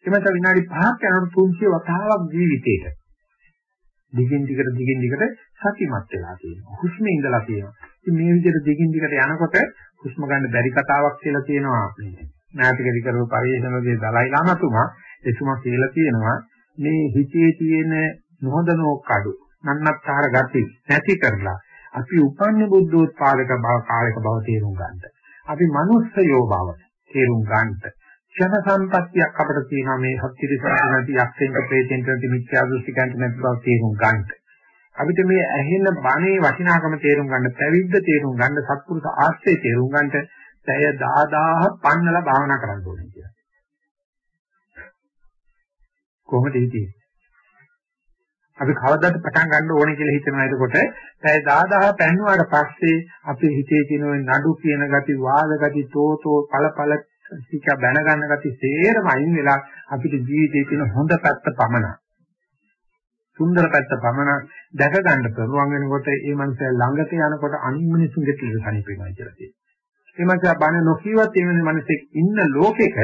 එමෙත විනාඩි 5ක් යනකොට පුංචි වතාවක් ජීවිතේට දිගින් දිගට දිගින් දිගට සතිමත් වෙලා තියෙනවා. හුස්මේ ඉඳලා තියෙනවා. ඉතින් මේ විදිහට දිගින් දිගට යනකොට හුස්ම ගන්න බැරි කතාවක් කියලා තියෙනවා මේ නාටිකදී කරපු පරිශ්‍රමයේ දලයි ලාමතුමා එතුමා කියලා තියෙනවා. මේ හිතේ තියෙන නොහොදනෝ කඩු නන්නත්තර ගති නැති කරලා අපි උපන්නේ බුද්ධෝත්පාදක බව කාලයක බව තේරුම් ගන්නට. අපි මනුස්සයෝ බව තේරුම් ගන්නට. ක්ෂණ සම්පත්තියක් අපිට තියෙනවා මේ සත්‍විරි සම්පන්නති යක්ෂෙන්ට ප්‍රේතෙන්ට මිත්‍යා දෘෂ්ටිකන්ට නැති බව තේරුම් ගන්නට. අපිට මේ ඇහෙන බණේ වටිනාකම තේරුම් ගන්න, පැවිද්ද තේරුම් ගන්න, සත්පුරුෂ ආශ්‍රය තේරුම් ගන්නට පැය 10000 පන්නලා භාවනා කරන්න ඕනේ කොහොමද හිතේ? අපි කවදාද පටන් ගන්න ඕනේ කියලා හිතනවා එතකොට පැය 10000 පැන්නුවාට පස්සේ අපේ හිතේ තියෙන නඩු කියන ගති, වාද ගති, තෝතෝ පළපළ ටික බැන ගන්න ගති සේරම අයින් වෙලා අපිට ජීවිතේ තියෙන හොඳ පැත්ත පමණ සුන්දර පැත්ත පමණ දැක ගන්න පුළුවන් වෙනකොට ඒ මනුස්සයා ළඟට යනකොට අනිත් මිනිසුන්ගේ පිළිස සනිපෙනවා කියලා කියනවා. ඒ මනුස්සයා බණ නොකියවත් එන්නේ මිනිස්සෙක් ඉන්න ලෝකෙක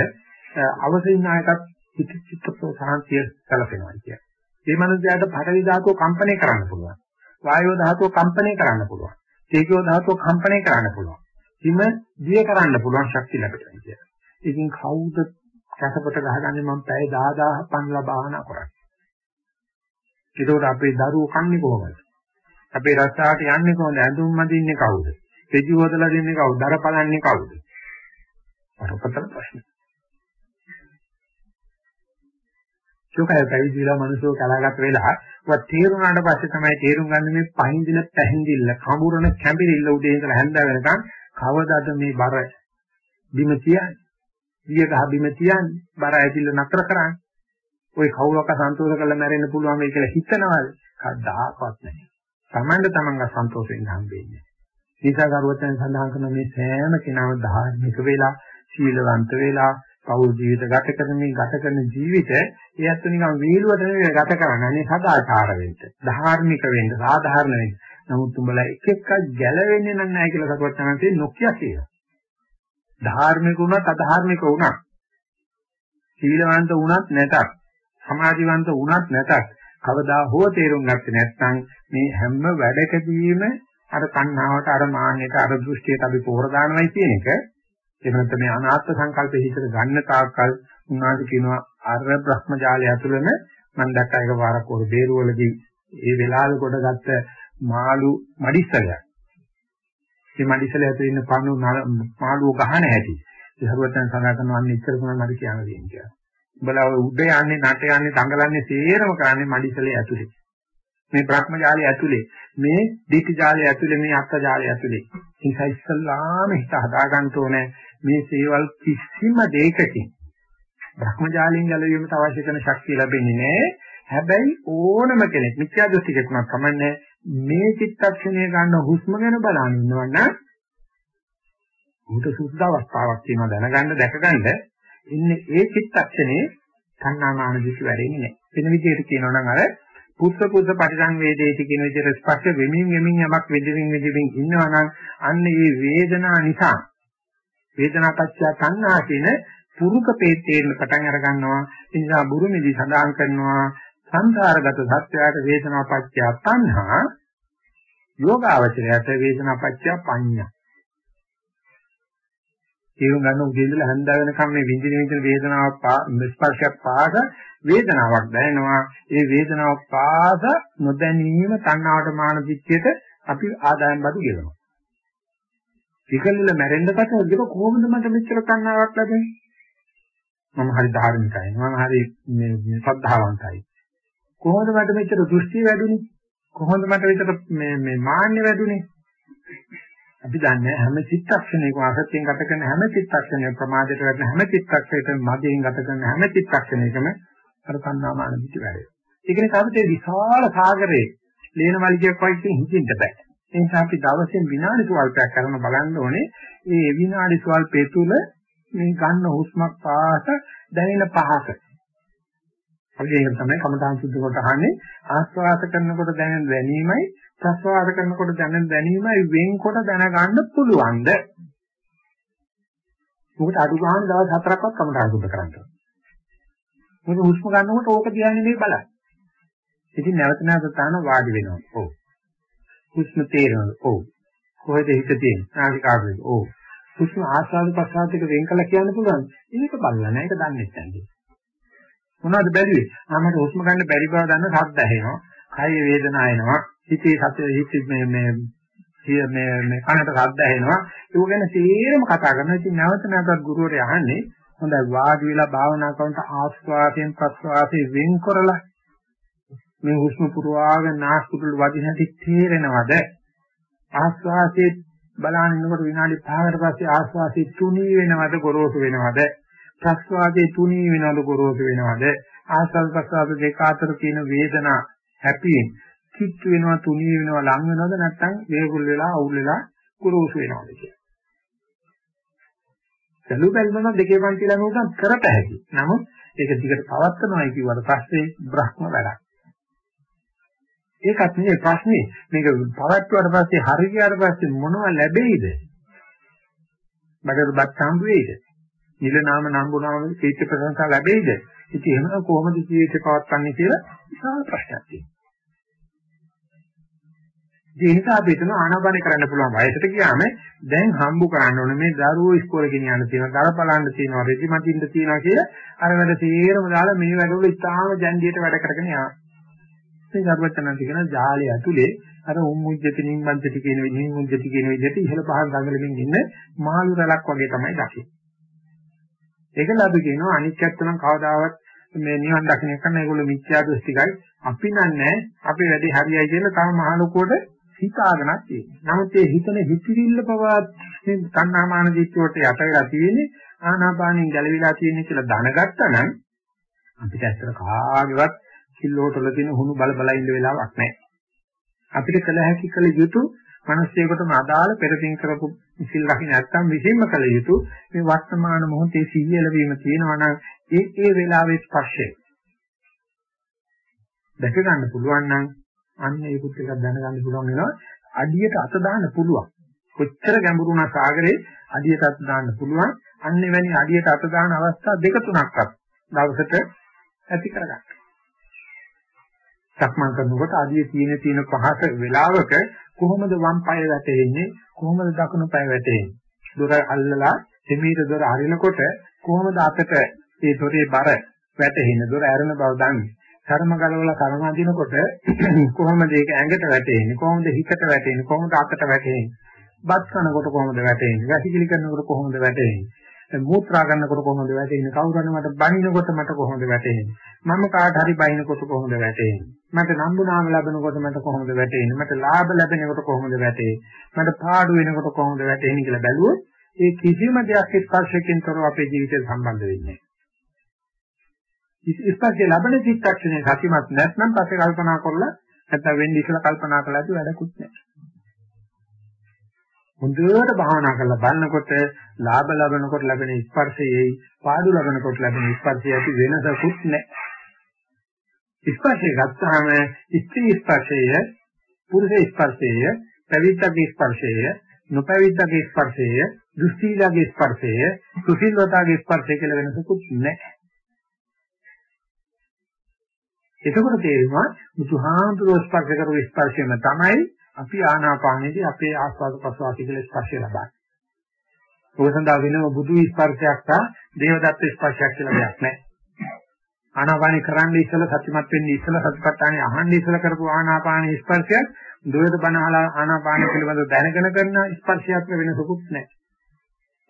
අවසින් ආයතත් චිත්ත චිත්ත සාන්තිය සැලසෙනවා කියන්නේ. මේ මනුස්සයාට පඨවි ධාතුව කම්පණය කරන්න පුළුවන්. වායෝ ධාතුව කම්පණය කරන්න පුළුවන්. තේජෝ ධාතුව කම්පණය කරන්න පුළුවන්. හිම දිය කරන්න පුළුවන් ශක්තිය ලැබෙනවා කියන්නේ. ඉතින් කවුද කැසපට ගහගන්නේ මම පැය 10000 පන්ලා භාවනා කරන්නේ. ඒකෝට අපේ දරුවෝ කන්නේ කොහොමද? අපේ රස්සාවට යන්නේ කොහොමද? ඇඳුම් මදින්නේ කවුද? පෙජි හොදලා දෙන්නේ කවුද? දර පලන්නේ කවුද? අරකට ප්‍රශ්න. සෝකය පැවිදිලා මිනිස්සු කලාගත වෙලා වත් තේරුණාට පස්සේ තමයි තේරුම් ගන්න මේ පහින්දින පැහින්දිල්ල කඹුරන කැඹිරිල්ල උදේ ඉඳලා හැන්ද වෙනකන් කවදාද මේ බර බිම තියන්නේ? ඊය ගහ බිම තියන්නේ? බර ඇතිල්ල නතර කරන්නේ? ওই කවුලක සන්තෝෂ කරලා මැරෙන්න පුළුවන් වෙයි කියලා හිතනවද? කවදාකවත් නැහැ. Tamanda tamanga සන්තෝෂ වෙන්න හම්බෙන්නේ. නිසා කරුවචන සඳහන් කරන මේ සෑම කෙනාම ධාර්මික වෙලා, සීලවන්ත වෙලා, පෞල් ජීවිත ගත කරමින් ගත කරන ජීවිත ඒත් නිකන් වීලුවට නෙවෙයි ගත කරන්නේ. අනේ සදාචාර වෙන්න, ධාර්මික වෙන්න, සාධාරණ වෙන්න. නමුත් උඹලා එක එකක් ගැලවෙන්නේ නැහැ කියලා කරුවචනන්සේ නොකිය කියලා. ධාර්මික වුණත් අධාර්මික වුණත් සීලවන්ත වුණත් නැතත් සමාධිවන්ත වුණත් නැතත් කවදා හෝ තේරුම් ගත්තේ නැත්නම් මේ හැම වැඩකදීම අර කණ්ණාවට අර මාන්නයට අර දෘෂ්ටියට අපි පෝර දානවයි කියන එක එහෙම මේ අනාත්ම සංකල්පෙ හිතට ගන්න තාක්කල් උන්වහන්සේ කියනවා අර බ්‍රහ්මජාලය ඇතුළෙම මම දැක්ක එක වාරක් උඩ බේරුවලදී ඒ වෙලාවේ කොටගත්ත මාළු මඩිස්සලයක් මේ මඩිස්සල ඇතුළේ ඉන්න පණු මාළුව ගහන හැටි ඒ හරුවතෙන් සඳහන් කරනවා අන්න ඉච්චර තමයි මට කියන්න දෙන්නේ කියලා. උඹලා උඩ යන්නේ නට යන්නේ දඟලන්නේ සේරම කරන්නේ මඩිසලේ ඇතුලේ. මේ භ්‍රමජාලය ඇතුලේ මේ දීක ජාලය ඇතුලේ මේ අත්ත ජාලය ඇතුලේ. නිසා ඉස්සල්ලාම හිත හදාගන්න ඕනේ මේ සේවල් කිසිම දෙයකකින්. භ්‍රමජාලයෙන් ගැලවීමට අවශ්‍ය කරන ශක්තිය ලැබෙන්නේ නැහැ හැබැයි ඕනම කෙනෙක් මිත්‍යා දෘෂ්ටිකතුනක් කමන්නේ මේ චිත්තක්ෂණය ගන්න හුස්ම ගැන බලන ඉන්නවනම් උන්ට සුද්ධ අවස්ථාවක් තියෙනවා දැනගන්න දැකගන්න. ඉන්නේ ඒ චිත්තක්ෂණේ සංනාමාන දිස් වැඩෙන්නේ නැහැ. වෙන විදිහට කියනවා නම් අර පුස්ස පුස්ස පරිසංවේදේති කියන විදිහට ස්පර්ශ වෙමින් වෙමින් යමක් වෙදින් වෙදින් ඉන්නවා නම් අන්න ඒ වේදනා නිසා වේදනා පත්‍ය සංනා කියන පුරුක පේතේන පටන් අර ගන්නවා. ඒ නිසා බුරුමේදී සඳහන් කරනවා සංසාරගත සත්‍යයට වේදනා පත්‍ය තණ්හා යෝගාවචරයට වේදනා පත්‍ය පඤ්ඤා තේරුම් ගන්න උදේ ඉඳලා හැන්ද වෙනකම් මේ විඳින විඳින වේදනාවක් ස්පර්ශයක් පාස වේදනාවක් දැනෙනවා. ඒ වේදනාව පාස නොදැනීම තණ්හාවට මාන දිච්චයට අපි ආදායම් බදු ගෙවනවා. විකල්ල මැරෙන්න පස්සේ ඒක කොහොමද මට මෙච්චර තණ්හාවක් ලැබෙන්නේ? මම හරි ධාර්මිකයි. මම හරි මේ ශ්‍රද්ධාවන්තයි කොහොමද මට මෙච්චර දෘෂ්ටි වැඩුණේ කොහොමද මට මෙච්චර මේ මේ මාන්නේ වැඩුණේ අපි දන්නේ හැම චිත්තක්ෂණයකම අසත්‍යයෙන් ගත කරන හැම චිත්තක්ෂණයකම ප්‍රමාදයට වැටෙන හැම චිත්තක්ෂණයකම මදයෙන් ගත කරන හැම චිත්තක්ෂණයකම අර කන්නාමාන පිටි වැඩේ. ඒක නිසා අපිට විශාල සාගරේ ලේන මල්ලියක් වගේ හිතින්න බෑ. ඒ නිසා අපි දවසෙන් විනාඩි සුවල්පයක් කරන බලන්න ඕනේ. මේ විනාඩි සුවල්පය තුල මේ ගන්න හුස්මක් පාස දැනෙන පහක. අපි ඒක තමයි කමඨාන් සුද්ධ කොට අහන්නේ ආස්වාද කරනකොට දැනෙන දැනීමයි ප්‍රස්වාස කරනකොට දැනෙන දැනීමයි වෙන්කොට දැනගන්න පුළුවන්ද? මොකද අඩු ගන්න දවස් හතරක්වත් කමටහන් සුද්ධ කරන්න. මොකද හුස්ම ගන්නකොට ඕක දිහා නෙමෙයි බලන්නේ. ඉතින් නැවත නැවත තාන වාඩි වෙනවා. ඔව්. හුස්ම තේරෙනවා. ඔව්. කොහෙද හිත තියෙන්නේ? නාසිකාග්‍රේ. ඔව්. හුස්ම ආස්වාද ප්‍රසආදික වෙන් කළා කියන්න පුළුවන්. ඒක බලලා නැහැ. ඒක දන්නේ නැහැ. මොනවද බැරිවේ? ආමට හුස්ම ගන්න බැරි බව දන්න සද්ද ඇහෙනවා. කය වේදනාව එනවා. හිතේ සත්‍ය හිත මේ මේ මේ මේ කනට ශබ්ද ඇහෙනවා ඒක ගැන තේරම කතා කරනවා ඉතින් නැවත නැවතත් ගුරුවරයා අහන්නේ හොඳයි. වාඩි වෙලා භාවනා කරනකොට ආස්වාදයෙන් ප්‍රස්වාසයෙන් වෙන් කරලා මේ හුස්ම පුරවාගෙන නාස්පුඩුල වදින හැටි තේරෙනවද? ආස්වාදයේ බලන ඉන්නකොට විනාඩි 5කට පස්සේ ආස්වාදයේ තුනී වෙනවද ගොරෝසු වෙනවද? ප්‍රස්වාදයේ තුනී වෙනවද ගොරෝසු වෙනවද? ආස්වාද ප්‍රස්වාද දෙක අතර තියෙන වේදනා හැපියෙන් කිච්ච වෙනවා තුනී වෙනවා ලං වෙනවද නැත්නම් වේගුල් වෙලා අවුල් වෙලා කුරුසු වෙනවද කියලා. සලු බැලුම දෙකේ පන්ති ළඟ කරත හැකි. නමුත් ඒක දිගට පවත්නවායි කියවට පස්සේ බ්‍රහ්ම වැඩක්. ඒකත් නෙවෙයි ප්‍රශ්නේ. මේක පවත්වුවාට පස්සේ හරි ගියාට පස්සේ මොනව ලැබෙයිද? බඩට බත් හම්බ වෙයිද? නිල නාම නම්බු නාම කීර්ති ප්‍රශංසා ලැබෙයිද? ඉතින් එහෙම කොහොමද ජීවිතේ පවත්වන්නේ කියලා විශාල ප්‍රශ්නයක් තියෙනවා. ඒ නිසා අපි හිතන ආනාපාන කරන්න පුළුවන් වයසට ගියාම දැන් හම්බු කරන්න ඕනේ මේ දරුවෝ ඉස්කෝලේ ගෙනියන්න තියෙනවා, දර බලන්න තියෙනවා, රෙදි මතින්න තියෙනවා කියලා අර වැඩ තේරම දාලා මේ වැඩවල ඉතාම ජන්දියට වැඩ කරගෙන යනවා. මේ සර්වඥාන්ති කියන ජාලය ඇතුලේ අර උම්මුජ්ජති නිම්මන්තටි කියන විදිහින් මුජ්ජති කියන විදිහට ඉහළ පහළ දඟලමින් ඉන්න මාළු රැලක් වගේ තමයි දකින්නේ. ඒකල අපි කියනවා අනිත්‍යත්ව නම් කවදාවත් මේ නිවන් දකින්න එක නම් ඒගොල්ලෝ මිත්‍යා දෘෂ්ටිකයි අපි නන්නේ අපි වැඩි හරියයි කියලා තම මහලොකුවට හිතාගෙනත් තියෙනවා. නමුත් ඒ හිතන හිතිරිල්ල පවා මේ කන්නාමාන දිට්ඨියට යට වෙලා තියෙන්නේ ආනාපානින් ගැලවිලා තියෙන්නේ කියලා දැනගත්තා නම් අපිට ඇත්තට කාගේවත් කිල්ලෝටල තියෙන හුණු බල බල ඉන්න වෙලාවක් නැහැ. අපිට කළ හැකි කළ යුතු මිනිස්සෙකුටම අදාළ පෙරපින් කරපු සිල් රකින්න නැත්තම් විසින්ම කළ යුතු මේ වර්තමාන මොහොතේ සිහිය ලැබීම තියෙනවා නම් ඒ ඒ වෙලාවේ ස්පර්ශය දැක ගන්න පුළුවන් නම් අන්න ඒ පුත් එකක් දැනගන්න පුළුවන් වෙනවා. අඩියට අත දාන්න පුළුවන්. කොච්චර ගැඹුරු වුණා සාගරේ අඩියට අත දාන්න පුළුවන්. අන්න එවැනි අඩියට අත දාන අවස්ථා දෙක තුනක්වත් දවසට ඇති කරගන්න. සක්මන් කරනකොට අඩිය තියෙන තියෙන පහස වෙලාවක කොහොමද වම් පාය වැටෙන්නේ? කොහොමද දකුණු පාය වැටෙන්නේ? දොර අල්ලලා දෙමීට දොර අරිනකොට කොහොමද අතට ඒ දොරේ බර වැටෙන්නේ? දොර ඇරෙන බව දන්නේ. කර්ම ගලවලා කර්ම අදිනකොට කොහොමද ඒක ඇඟට වැටෙන්නේ? කොහොමද හිතට වැටෙන්නේ? කොහොමද අතට වැටෙන්නේ? බත් කනකොට කොහොමද වැටෙන්නේ? වැසිකිලි කරනකොට කොහොමද වැටෙන්නේ? මූත්‍රා ගන්නකොට කොහොමද වැටෙන්නේ? කවුරුහරි මට බනිනකොට මට කොහොමද වැටෙන්නේ? මම කාට හරි බනිනකොට කොහොමද වැටෙන්නේ? මට නම්බුනාම ලැබෙනකොට මට කොහොමද වැටෙන්නේ? මට ලාභ ලැබෙනකොට කොහොමද වැටෙන්නේ? මට පාඩු වෙනකොට කොහොමද වැටෙන්නේ කියලා බැලුවොත් ඒ කිසිම දෙයක් ස්පර්ශයෙන් තොරව අපේ ජීවිතේ සම්බන්ධ වෙන්නේ නැහැ. ස්පර්ශය ලැබෙන චිත්තක්ෂණය සතිමත් නැත්නම් පස්සේ කල්පනා කරලා නැත්නම් වෙන්නේ ඉස්සලා කල්පනා කළාද වැඩකුත් නැහැ. හොඳට භාවනා කරලා බලනකොට ලාභ ලැබෙනකොට ලැබෙන ස්පර්ශයයි පාඩු ලැබෙනකොට ලැබෙන ස්පර්ශය ඇති වෙනසකුත් නැහැ. ස්පර්ශය ගත්තාම ස්ත්‍රී ස්පර්ශය, පුරුෂ ස්පර්ශය, පැවිද්දගේ ස්පර්ශය, නොපැවිද්දගේ ස්පර්ශය, දුස්සීලගේ ස්පර්ශය, සුසීලතාවගේ ස්පර්ශය කියලා වෙනසකුත් නැහැ. එතකොට තේරෙනවා බුදුහාමුදුරුවෝ ස්පර්ශ කරපු ස්පර්ශයම තමයි අපි ආනාපානයේදී අපේ ආස්වාද ප්‍රසවාස කියලා ස්පර්ශය ලබන්නේ. ඔය සඳහා වෙනම බුදු ස්පර්ශයක් සහ දේවදත්ත ස්පර්ශයක් කියලා දෙයක් නැහැ. ආනාපානි කරන්නේ ඉස්සලා සත්‍යමත් වෙන්නේ ඉස්සලා සතිපට්ඨානේ අහන්නේ ඉස්සලා කරපු ආනාපානී ස්පර්ශයක් දුවේට බනහලා ආනාපාන පිළිබඳව දැනගෙන කරන ස්පර්ශයක් වෙනසකුත් නැහැ.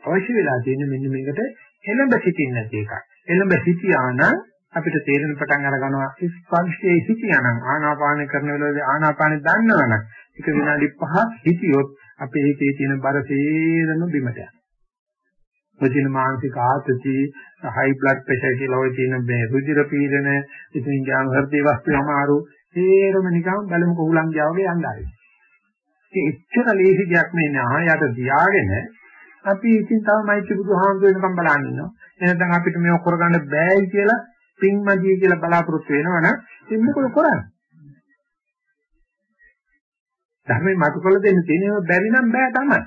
අවශ්‍ය වෙලා තියෙන්නේ මෙන්න මේකට එළඹ සිටින්න නැති එකක්. එළඹ සිටියා නම් අපිට තේරෙන පටන් අර ගන්නවා ස්පර්ශයේ හිතියනම් ආනාපාන කරන වෙලාවේ ආනාපානෙ දන්නවනම් ඒක විනාඩි 5ක් හිතියොත් අපේ හිතේ තියෙන බර තේරෙන බිමට යනවා. මුදින මානසික ආතති, හයි බ්ලඩ් ප්‍රෙෂර් කියලා ඔය තියෙන මේ රුධිර පීඩන, ඉතින් ගාම හෘද වස්තු අමාරු තේරෙම නිකන් බලමු කොහුලන් ගියා වගේ යන්නයි. ඒ එච්චර ලේසි දෙයක් නෙන්නේ ආහයට තියාගෙන අපි ඉතින් තව මෛත්‍රී බුදුහාමුදුර වෙනකම් බලන්න ඉන්නවා. එහෙනම් අපිට මේක කරගන්න බෑයි කියලා පින්මදිය කියලා බලාපොරොත්තු වෙනවනම් ඉතින් මොකද කරන්නේ? ධර්මයේ මතු කළ දෙන්න තියෙනව බැරි නම් බෑ තමයි.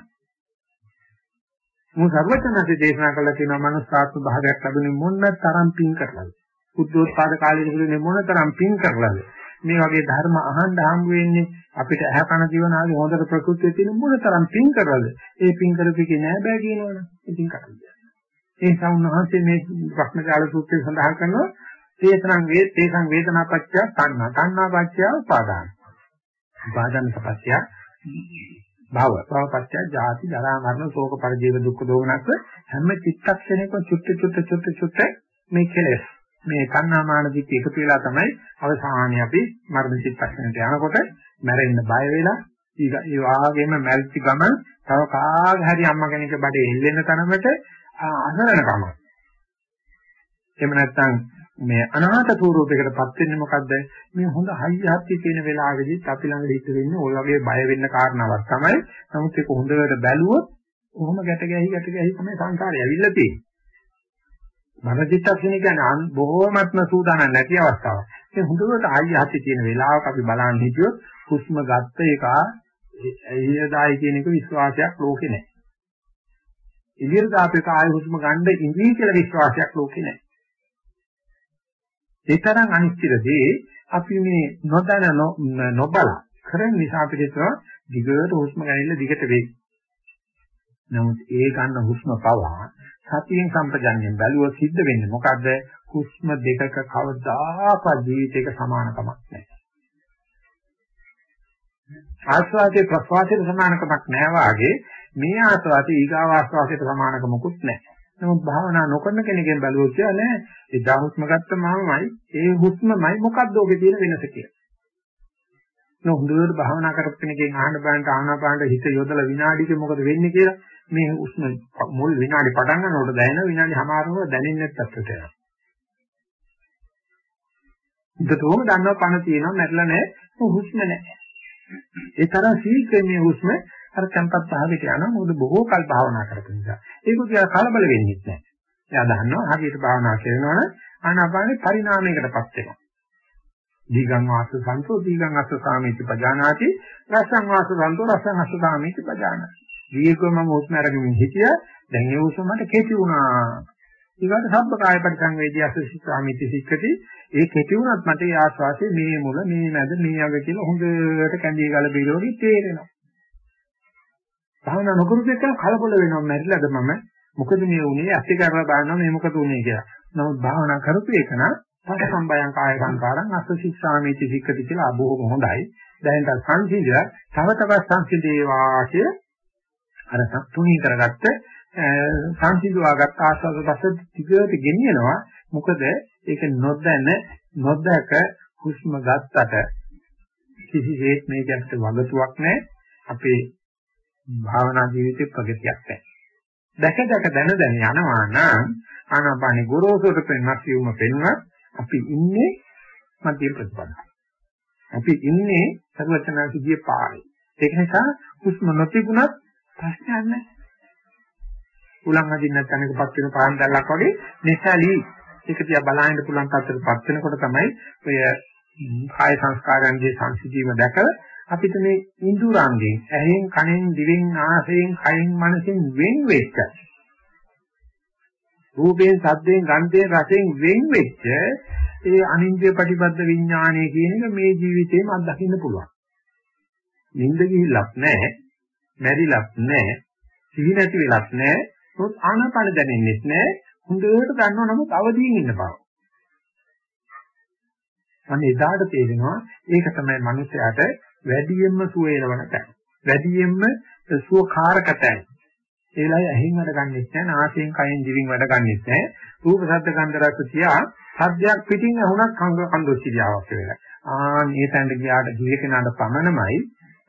මොහොත සර්වඥාන්සේ දේශනා කළා කියනවා මනුස්සාත්ම භාගයක් ලැබුණේ මොන තරම් පින් කරලාද? බුද්ධෝත්පාද කාලයේ ඉඳලා මොන තරම් පින් කරලාද? මේ වගේ ධර්ම අහන්න හම්බ වෙන්නේ අපිට ඇහ කන දිවන ආදී හොඳට ප්‍රകൃතිය තියෙන මොන තරම් පින් කරලාද? ඒ පින් කරපිකේ නෑ බෑ කියනවනේ. ඉතින් කටුද. ඒ නිසා උන්වහන්සේ මේ ප්‍රශ්නකාල සූත්‍රයේ සඳහන් කරනවා. තේසං වේ තේසං වේදනාපච්චය තණ්හා. තණ්හාපච්චය උපාදාන. උපාදාන සපච්චය භව. භවපච්චය ජාති ජරා මරණ ශෝක පරිදේව දුක්ඛ දෝමනස් හැම චිත්තක්ෂණයකම චුට්ට චුට්ට චුට්ට චුට්ට මේ කෙලෙස්. මේ තණ්හාමාන දිට එකතු වෙලා තමයි අවසානයේ අපි මරණ චිත්තක්ෂණයට යනකොට මැරෙන්න බය වෙලා ඒ වාගේම මැරිච්ච ගමන් තව කාගේ හරි අම්මා කෙනෙක් බඩේ එල්ලෙන්න තරමට අසරණකම. එහෙම නැත්නම් මේ අනාථ ස්වරූපයකටපත් වෙන්නේ මොකද්ද? මේ හොඳ හයියහත්ති තියෙන වෙලාවෙදි අපි ළඟ හිට වෙන්නේ ওই වගේ බය වෙන්න කාරණාවක් තමයි. නමුත් ඒක හොඳට බැලුවොත් කොහොම ගැට ගැහි ගැට ගැහි තමයි සංසාරය ඇවිල්ලා තියෙන්නේ. මනසිතක්ෂණ කියන්නේ බොහෝමත්ම සූදානම් නැති අවස්ථාවක්. ඒ හොඳට හයියහත්ති තියෙන වෙලාවක අපි බලන්න හිටියොත් හුස්ම ගත්ත එක එයදායි කියන එක විශ්වාසයක් ලෝකේ නැහැ. එළියට දාපේක ආය හුස්ම ගන්න ඉඳී කියලා විශ්වාසයක් ලෝකේ නැහැ. ඒ තරම් අනිශ්චිතදී අපි මේ නොදැන නොබල කරන නිසා අපිට දිගට හුස්ම ගන්න දිගට වෙයි. නමුත් ඒ ගන්න හුස්ම පවා සතියෙන් සම්පජන්යෙන් බැලුවොත් සිද්ධ වෙන්නේ මොකද්ද? හුස්ම දෙකක කවදාකවත් ජීවිතයක සමානකමක් නැහැ. ආස්වාදයේ ප්‍රස්වාදයේ සමානකමක් නැහැ වාගේ මේ ආස්වාදයේ ඊගාව ආස්වාදයේ සමානකමකුත් නැහැ. නමුත් භාවනා නොකරන කෙනෙක්ගෙන් බැලුවොත් කියන්නේ එදා හුස්ම ගත්ත මමමයි ඒ හුස්මමයි මොකද්ද ඔබේ තියෙන වෙනස කියලා. නෝ හොඳට භාවනා කරපු කෙනකින් අහන්න බෑන්ට ආනාපානට හිත යොදලා විනාඩියක මොකද වෙන්නේ කියලා මේ හුස්ම මුල් විනාඩි පටන් ගන්නකොට දැනෙන විනාඩි හමාරව දැනෙන්නේ නැත්තත් වෙනවා. හිතතෝම දන්නවා පණ තියෙනවා මැරෙලා නැහැ හුස්ම නැහැ. ඒ තරම් සීක්‍රේ මේ හුස්ම අර tempat භාවයට යනවා මොකද බොහෝ කල් භාවනා කරපු නිසා. ඒක කියලා කලබල වෙන්නේ නැහැ. එයා දන්නවා හරියට භාවනා කරනවනම් ආනාපානේ පරිණාමයකටපත් වෙනවා. දීගං වාස සන්තෝ දීගං අස්ස සාමීති පජානාති රසං වාස සන්තෝ රසං අස්ස සාමීති පජානාති. දීගම හුස්ම අරගෙන හිටියා දැන් ඒ හුස්ම මට කෙටි වුණා. ඊගාට සබ්බ කාය පරිසංවේදී අස්ස සාමීති සික්කති ඒ කෙටි වුණත් මට ඒ ආස්වාසේ මේ මුල මේ මැද මේ අග කියලා හොඳට කැඳී ගල බිරෝගි තේරෙනවා. භාවනා නොකරු දෙයක් කලබල වෙනවා මැරිලාද මම මොකද මේ උනේ ඇති කරලා බලනවා මේ මොකද උනේ කියලා. නමුත් භාවනා කරපු එක නම් පස්ස සම්බයං කාය සංකාරං අසසිස්සාමිති සික්කති කියලා අබෝම හොඳයි. දැනට සංසිඳලා තව තවත් සංසිඳේවා කිය අර සතුණී කරගත්ත සංසිඳවාගත් ආස්වාද පස්ස ටිකට ගෙනියනවා. මොකද ඒක නොදැන නොදක හුස්ම ගත්තට කිසිසේත් මේකට වගතුවක් නැහැ. අපේ භාවනා ජීවිතේ ප්‍රගතියක් නැහැ. දැක දැක දැන දැන යනවා නම් ආනාපානි ගොරෝසුට පෙන්වත් යුම පෙන්වත් අපි ඉන්නේ මධ්‍ය ප්‍රතිපදාව. අපි ඉන්නේ සර්වචනාසිදී පාරේ. ඒක නිසා හුස්ම නොතිබුණත් ප්‍රශ්නයක් නැහැ. උලන් අදින්න නැත්නම් එකපත් වෙන පාන් දැල්ලක් වගේ මෙසලී ඒක තියා බලහින්න පුළුවන් තත්ත්වයටපත් වෙනකොට තමයි ඔය කාය සංස්කාරයන්ගේ සංසිඳීම දැකලා අපිට මේ ඉන්ද්‍රයන්ගෙන් ඇහෙන් කනෙන් දිවෙන් නාසයෙන් කයින් මනසෙන් වෙන් වෙච්ච රූපයෙන් සද්දයෙන් ගන්ධයෙන් රසයෙන් වෙන් වෙච්ච ඒ අනින්ද්‍රිය ප්‍රතිපද විඥානය කියන එක මේ ජීවිතේම අත්දකින්න පුළුවන්. නිින්ද ගිහිල්ලක් නැහැ, මැරිලක් නැහැ, සිහි නැති වෙලක් නැහැ, මොකද ආනාපාන දැනෙන්නෙත් නැහැ. හොඳට දන්නව නමුත් අවදියෙන් ඉන්න බව. අන්න එදාට තේරෙනවා ඒක තමයි මිනිස්යාට වැඩියෙන්ම සුව එළවන තැන. වැඩියෙන්ම සුවකාරක තැන. ඒ වෙලාවේ ඇහෙන් වැඩ ගන්නෙත් නැහැ, නාසයෙන් කයෙන් දිවින් වැඩ ගන්නෙත් නැහැ. රූප ශබ්ද ගන්ධ රස තියා සද්දයක් පිටින් ඇහුණත් කංග කන්දොස්සිරියාවක් වෙලා. ආ මේ තැනට ගියාට ගිය කෙනාට පමණමයි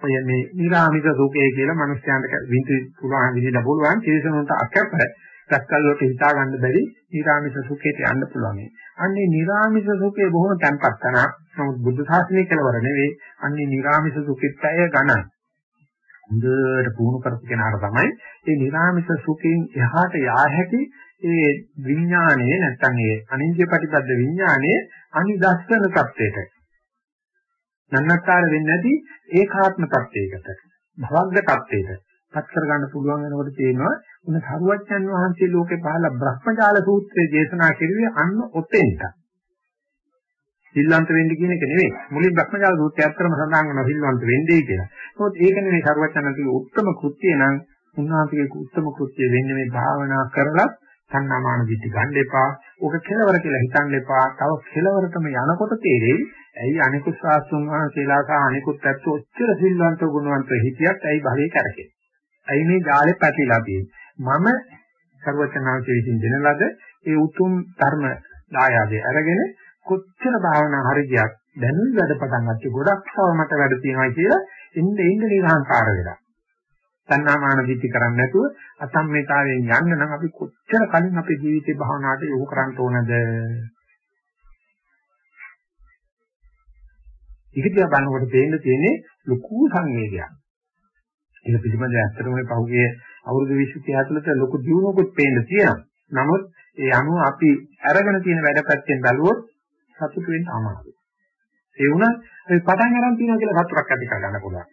ඔය මේ නිරාමික සුඛය කියලා මිනිස්යාන්ට විඳි පුළුවන් විදිහට පුළුවන් තේසනුන්ට අකැප රැක්කල් වලට හිතා ගන්න බැරි නිරාමිස සුඛයට යන්න පුළුවන්. අන්නේ නිරාමිස සුඛය බොහොම තැම්පත් තනක්. නමුත් බුද්ධ ශාසනය කෙලවර නෙවෙයි. අන්නේ නිරාමිස සුඛිතය ගණන්. හොඳට පුහුණු කරපු කෙනාට තමයි මේ නිරාමිස සුඛයෙන් එහාට යා හැකි ඒ විඥානයේ නැත්තම් ඒ අනිත්‍ය ප්‍රතිපද විඥානයේ අනිදස්සන තත්වයට නන්නතර වෙන්නේ නැති ඒකාත්ම තත්වයකට භවග්ග තත්වයකට පත් කරගන්න පුළුවන් වෙනකොට තේනවා උන සරුවච්චන් වහන්සේ ලෝකේ පහළ බ්‍රහ්මජාල සූත්‍රයේ දේශනා කෙරුවේ අන්න ඔතෙන්ට. සිල්වන්ත වෙන්න කියන එක නෙවෙයි. මුලින් බ්‍රහ්මජාල සූත්‍රය අත්‍තරම සඳහන් කරන සිල්වන්ත වෙන්නේ කියලා. මොකද ඒක නෙවෙයි සරුවච්චන්ගේ උත්තම කෘත්‍යය නම් උන්වහන්සේගේ උත්තම කෘත්‍යය වෙන්නේ මේ භාවනා කරලා සංනාමාන දිටි ගන්න එපා. ඕක කෙලවර කියලා හිතන්න එපා. තව කෙලවරටම යනකොට තේරෙයි ඇයි අනිකුත් ශාස්ත්‍රඥ වහන්සේලා සහ අනිකුත් ඇත්තෝ ඔච්චර සිල්වන්ත ගුණවන්ත හිටියත් ඇයි භවයේ කරකේ. ඇයි මේ ජාලේ පැතිලා තියෙන්නේ? මම සර්වචනාංශයේ විසින් දෙන ලද ඒ උතුම් ධර්ම දායාදේ අරගෙන කොච්චර භාවනා හරියක් දැනුම් වැඩ පටන් ගත්තේ ගොඩක් තව මට වැඩ තියෙනවා කියලා එන්න එන්න නිරහංකාර වෙලා. තණ්හාමාන දිටි කරන්නේ නැතුව අසම්මේතාවයෙන් යන්න නම් අපි කොච්චර කලින් අපේ ජීවිතේ භාවනාවට යොමු කරන්න ඕනද? ඉතින් බලනකොට තේින්න තියෙන්නේ ලොකු සංවේගයක්. ඒක පිළිබඳව ඇත්තටම මේ පහුගිය අවුරුදු 20 30 ඇතුළත ලොකු දියුණුවකුත් පේන්න තියෙනවා. නමුත් ඒ අනුව අපි අරගෙන තියෙන වැඩ පැත්තෙන් බැලුවොත් සතුටු වෙන්න අමාරුයි. ඒ වුණත් අපි පටන් ගන්න තියෙනවා කියලා සතුටක් ඇති කරගන්න පුළුවන්.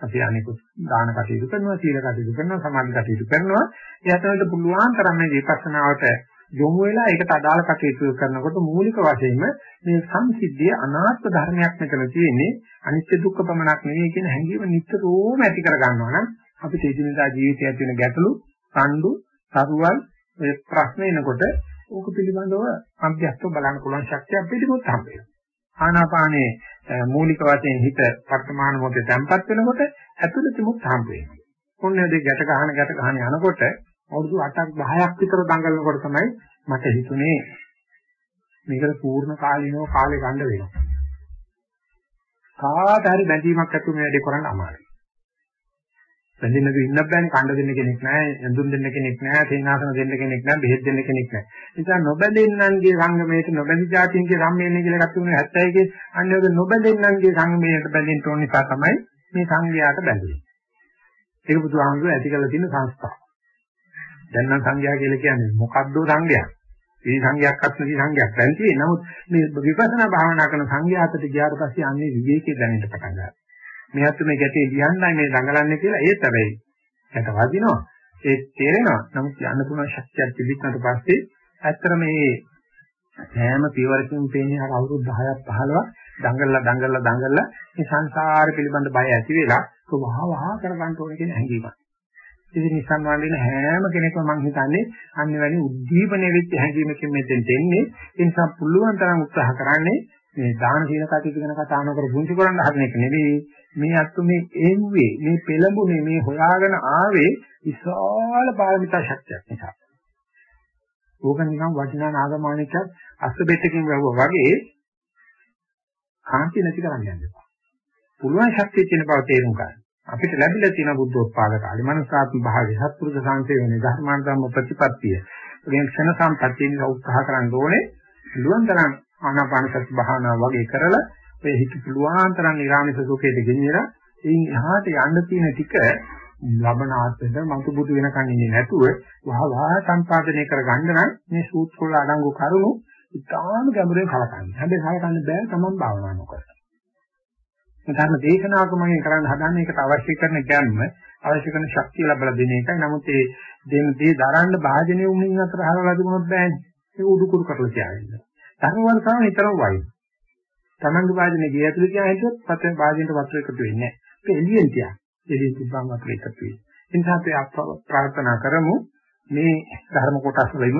අපි අනිකුත් දාන කටයුතු කරනවා, සීල කටයුතු කරනවා, සමාධි කටයුතු කරනවා. ඒ අතරට පුළුවන් තරම් මේ විපස්සනාවට යොමු වෙලා ඒකට අදාළ කටයුතු කරනකොට මූලික වශයෙන්ම මේ සංසිද්ධිය අනාත්ම ධර්මයක් මෙතන තියෙන්නේ අනිත්‍ය දුක්ඛ පමණක් නෙවෙයි කියන හැඟීම නිතරම ඇති කර ගන්නවා නම් අපිට එදිනදා ජීවිතයේ තියෙන ගැටලු, සම්ඩු, සරුවල් මේ ප්‍රශ්න එනකොට ඕක පිළිබඳව අභ්‍යස්තව බලන්න පුළුවන් ශක්තිය පිළිගොත් හම්බෙනවා. ආනාපානයේ මූලික වශයෙන් හිත වර්තමාන මොහොතේ තැම්පත් වෙනකොට ඇතුළතෙමුත් හම්බ වෙනවා. ඔන්න දෙක ගැට ගන්න ගැට ගන්න යනකොට අවුරුදු 8ක් 10ක් විතර දඟලනකොට තමයි මට හිතුනේ මේකට පූර්ණ කාලිනව කාලේ ගන්න වෙනවා. කාට හරි බැඳීමක් ඇතුව මේ වැඩේ කරන්න අමාරුයි. බැඳින්නක ඉන්නත් බෑනේ කණ්ඩ දෙන්න කෙනෙක් නැහැ, ඇඳුම් දෙන්න කෙනෙක් නැහැ, තේනාසන දෙන්න කෙනෙක් නැහැ, බෙහෙත් දෙන්න කෙනෙක් නැහැ. ඒ නිසා නොබැඳෙන්නන්ගේ සංගමයට නොබැඳි જાතින්ගේ සම්මේලනය කියලා එකක් තිබුණේ 70 ගේ අන්නේක නොබැඳෙන්නන්ගේ සංගමයට බැඳෙන්න ඕන නිසා තමයි මේ සංඝයාට බැඳෙන්නේ. ඒක බුදුහාමුදුරුවෝ ඇති කළ තියෙන සංස්ථාව. දැන් නම් සංඝයා කියලා කියන්නේ මොකද්ද සංඝයා? මේ සංඝයාක්වත් නැති සංඝයක් දැන් තියෙන්නේ. නමුත් මේ විපස්සනා භාවනා කරන සංඝයා අතට ගියාට පස්සේ අන්නේ විවේකයේ දැනෙන්න පටන් ගන්නවා. මෙහත් මේ ගැටේ ලියන්නයි මේ දඟලන්නේ කියලා ඒත් හැබැයි ගැට වදිනවා ඒ තේරෙනවා නමුත් යන්න පුළුවන් ශක්තියක් තිබිච්චාට පස්සේ ඇත්තට මේ සෑම පියවරකින් පේන්නේ අර අවුරුදු 10ක් 15ක් දඟලලා දඟලලා දඟලලා මේ සංසාර පිළිබඳ බය ඇති වෙලා ස්වභාවහ කරගන්න ඕනේ කියන හැඟීමක්. ඉතින් නිසන් වන්දින හැම කෙනෙක්ම මම හිතන්නේ අනිවාර්යෙන් උද්දීපනය වෙච්ච හැඟීමකින් මෙතෙන් දෙන්නේ. ඒ නිසා පුළුවන් තරම් උත්සාහ කරන්නේ මේ දාන සීල කටයුතු ගැන කතා නොකර පුංචි කරන්න හදන එක නෙවෙයි මේ අත්තු මේ එන්නේ මේ පෙළඹුනේ මේ හොයාගෙන ආවේ විශාල පාරමිතා ශක්තියක් නිසා. ඕක නිකන් වටිනා නාගමාණිකක් අස්සබෙට්ටකින් වැහුවා වගේ කාන්ති නැති කරන්න යන්න එපා. පුළුවන් ශක්තිය තියෙන බව තේරුම් ගන්න. අපිට ලැබිලා තියෙන බුද්ධෝත්පාද කාලේ මනසාත්ම භාවයේ සත්පුරුෂ සංසේවනේ ධර්මාන ධම්ම ප්‍රතිපත්තිය. ඒ ක්ෂණ සම්පත්තියෙන් උත්සාහ කරන්න ඕනේ. පුළුවන් තරම් ආනාපාන සති භාවනාව වගේ කරලා ඒ හිත පුළුවන් තරම් නිරාමිස සුඛයට ගෙනියලා එයින් එහාට යන්න තියෙන ටික ලබන ආත්මෙට මතු බුදු වෙනකන් ඉන්නේ නැතුව වහ වහ සම්පාදනය කරගන්න නම් මේ සූත්‍ර වල අඩංගු කරුණු ඉතාම ගැඹුරින් කලකන්නේ. හැබැයි කලකන්න බෑ තමන් භාවනා නොකර. ධර්ම දේශනාවක මම කරන්න හදන්නේ ඒකට අවශ්‍ය කරන ගැම්ම අවශ්‍ය කරන ශක්තිය ලැබලා දෙන එකයි. නමුත් ඒ දෙන දේ දරන්න භාජනයේ උමින් අතර හරවලා තිබුණොත් බෑනේ. ඒක උඩුකුරු කරලා තියාගන්න. ධර්ම වර්ෂාව නිතරම වයි. Tamange වාදනේ ගේ ඇතුලේ තියා හිටියොත් පතේ වාදනයට වතුර එකතු වෙන්නේ නැහැ. ඒක එළියෙන් තියා. එළියෙන් තිබ්බම වතුර එකතු වෙයි. ඒ නිසා අපි ප්‍රාර්ථනා කරමු මේ ධර්ම කොටස් වලින්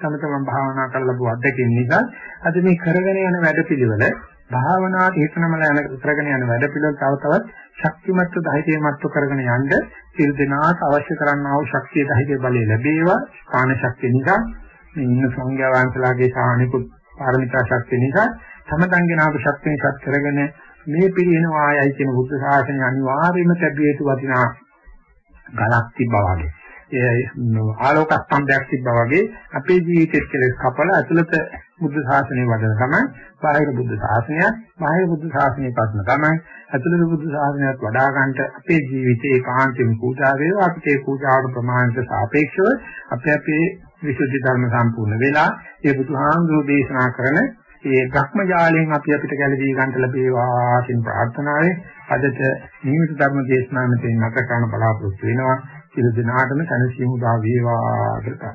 තම තමන් භාවනා කරලා ලැබුව අත්දැකීම් නිසා අද මේ කරගෙන යන වැඩපිළිවෙල භාවනාවට හේතුනමල යන කරගෙන යන වැඩපිළිවෙල තව තවත් ශක්තිමත් ධෛර්යමත් කරගෙන යන්න සිල් දෙනාට අවශ්‍ය කරන්නා වූ ශක්තිය ධෛර්ය බලය ලැබේවා කාණ ශක්තිය නිසා මේ ඉන්න සංඝයා වහන්සේලාගේ සාහනිකුත් පාරමිතා ශක්තිය නිසා සමතංගේ නාම ශක්තිය නිසාත් කරගෙන මේ පිළිෙන වායයි කියන බුද්ධ ශාසනය අනිවාර්යයෙන්ම ලැබිය යුතු වටිනා ගලක් තිබ්බා වගේ. ඒ ආලෝක ස්තම්භයක් තිබ්බා වගේ අපේ ජීවිතෙත් කෙලස් කපලා ඇතුළත බුද්ධ ශාසනය වඩන තමයි බාහිර බුද්ධ ශාසනය බාහිර බුද්ධ ශාසනය පස්න තමයි ඇතුළත බුද්ධ ශාසනයත් වඩා ගන්නට අපේ ජීවිතේ ඒකාන්තයෙන් පූජා වේවා අපිට ඒ පූජාවට ප්‍රමාණයට සාපේක්ෂව අපේ අපේ විසුද්ධි ධර්ම සම්පූර්ණ වෙලා ඒ බුදුහාමුදුරෝ දේශනා කරන ඒ භ්‍රමජාලයෙන් අපි අපිට ගැළවී ගන්න ලැබේවා කියන ප්‍රාර්ථනාවෙන් අදට නියමිත ධර්ම දේශනාව මෙතන නැත කරන බලාපොරොත්තු වෙනවා සියලු දෙනාටම සැනසීම උදා වේවා කියලා.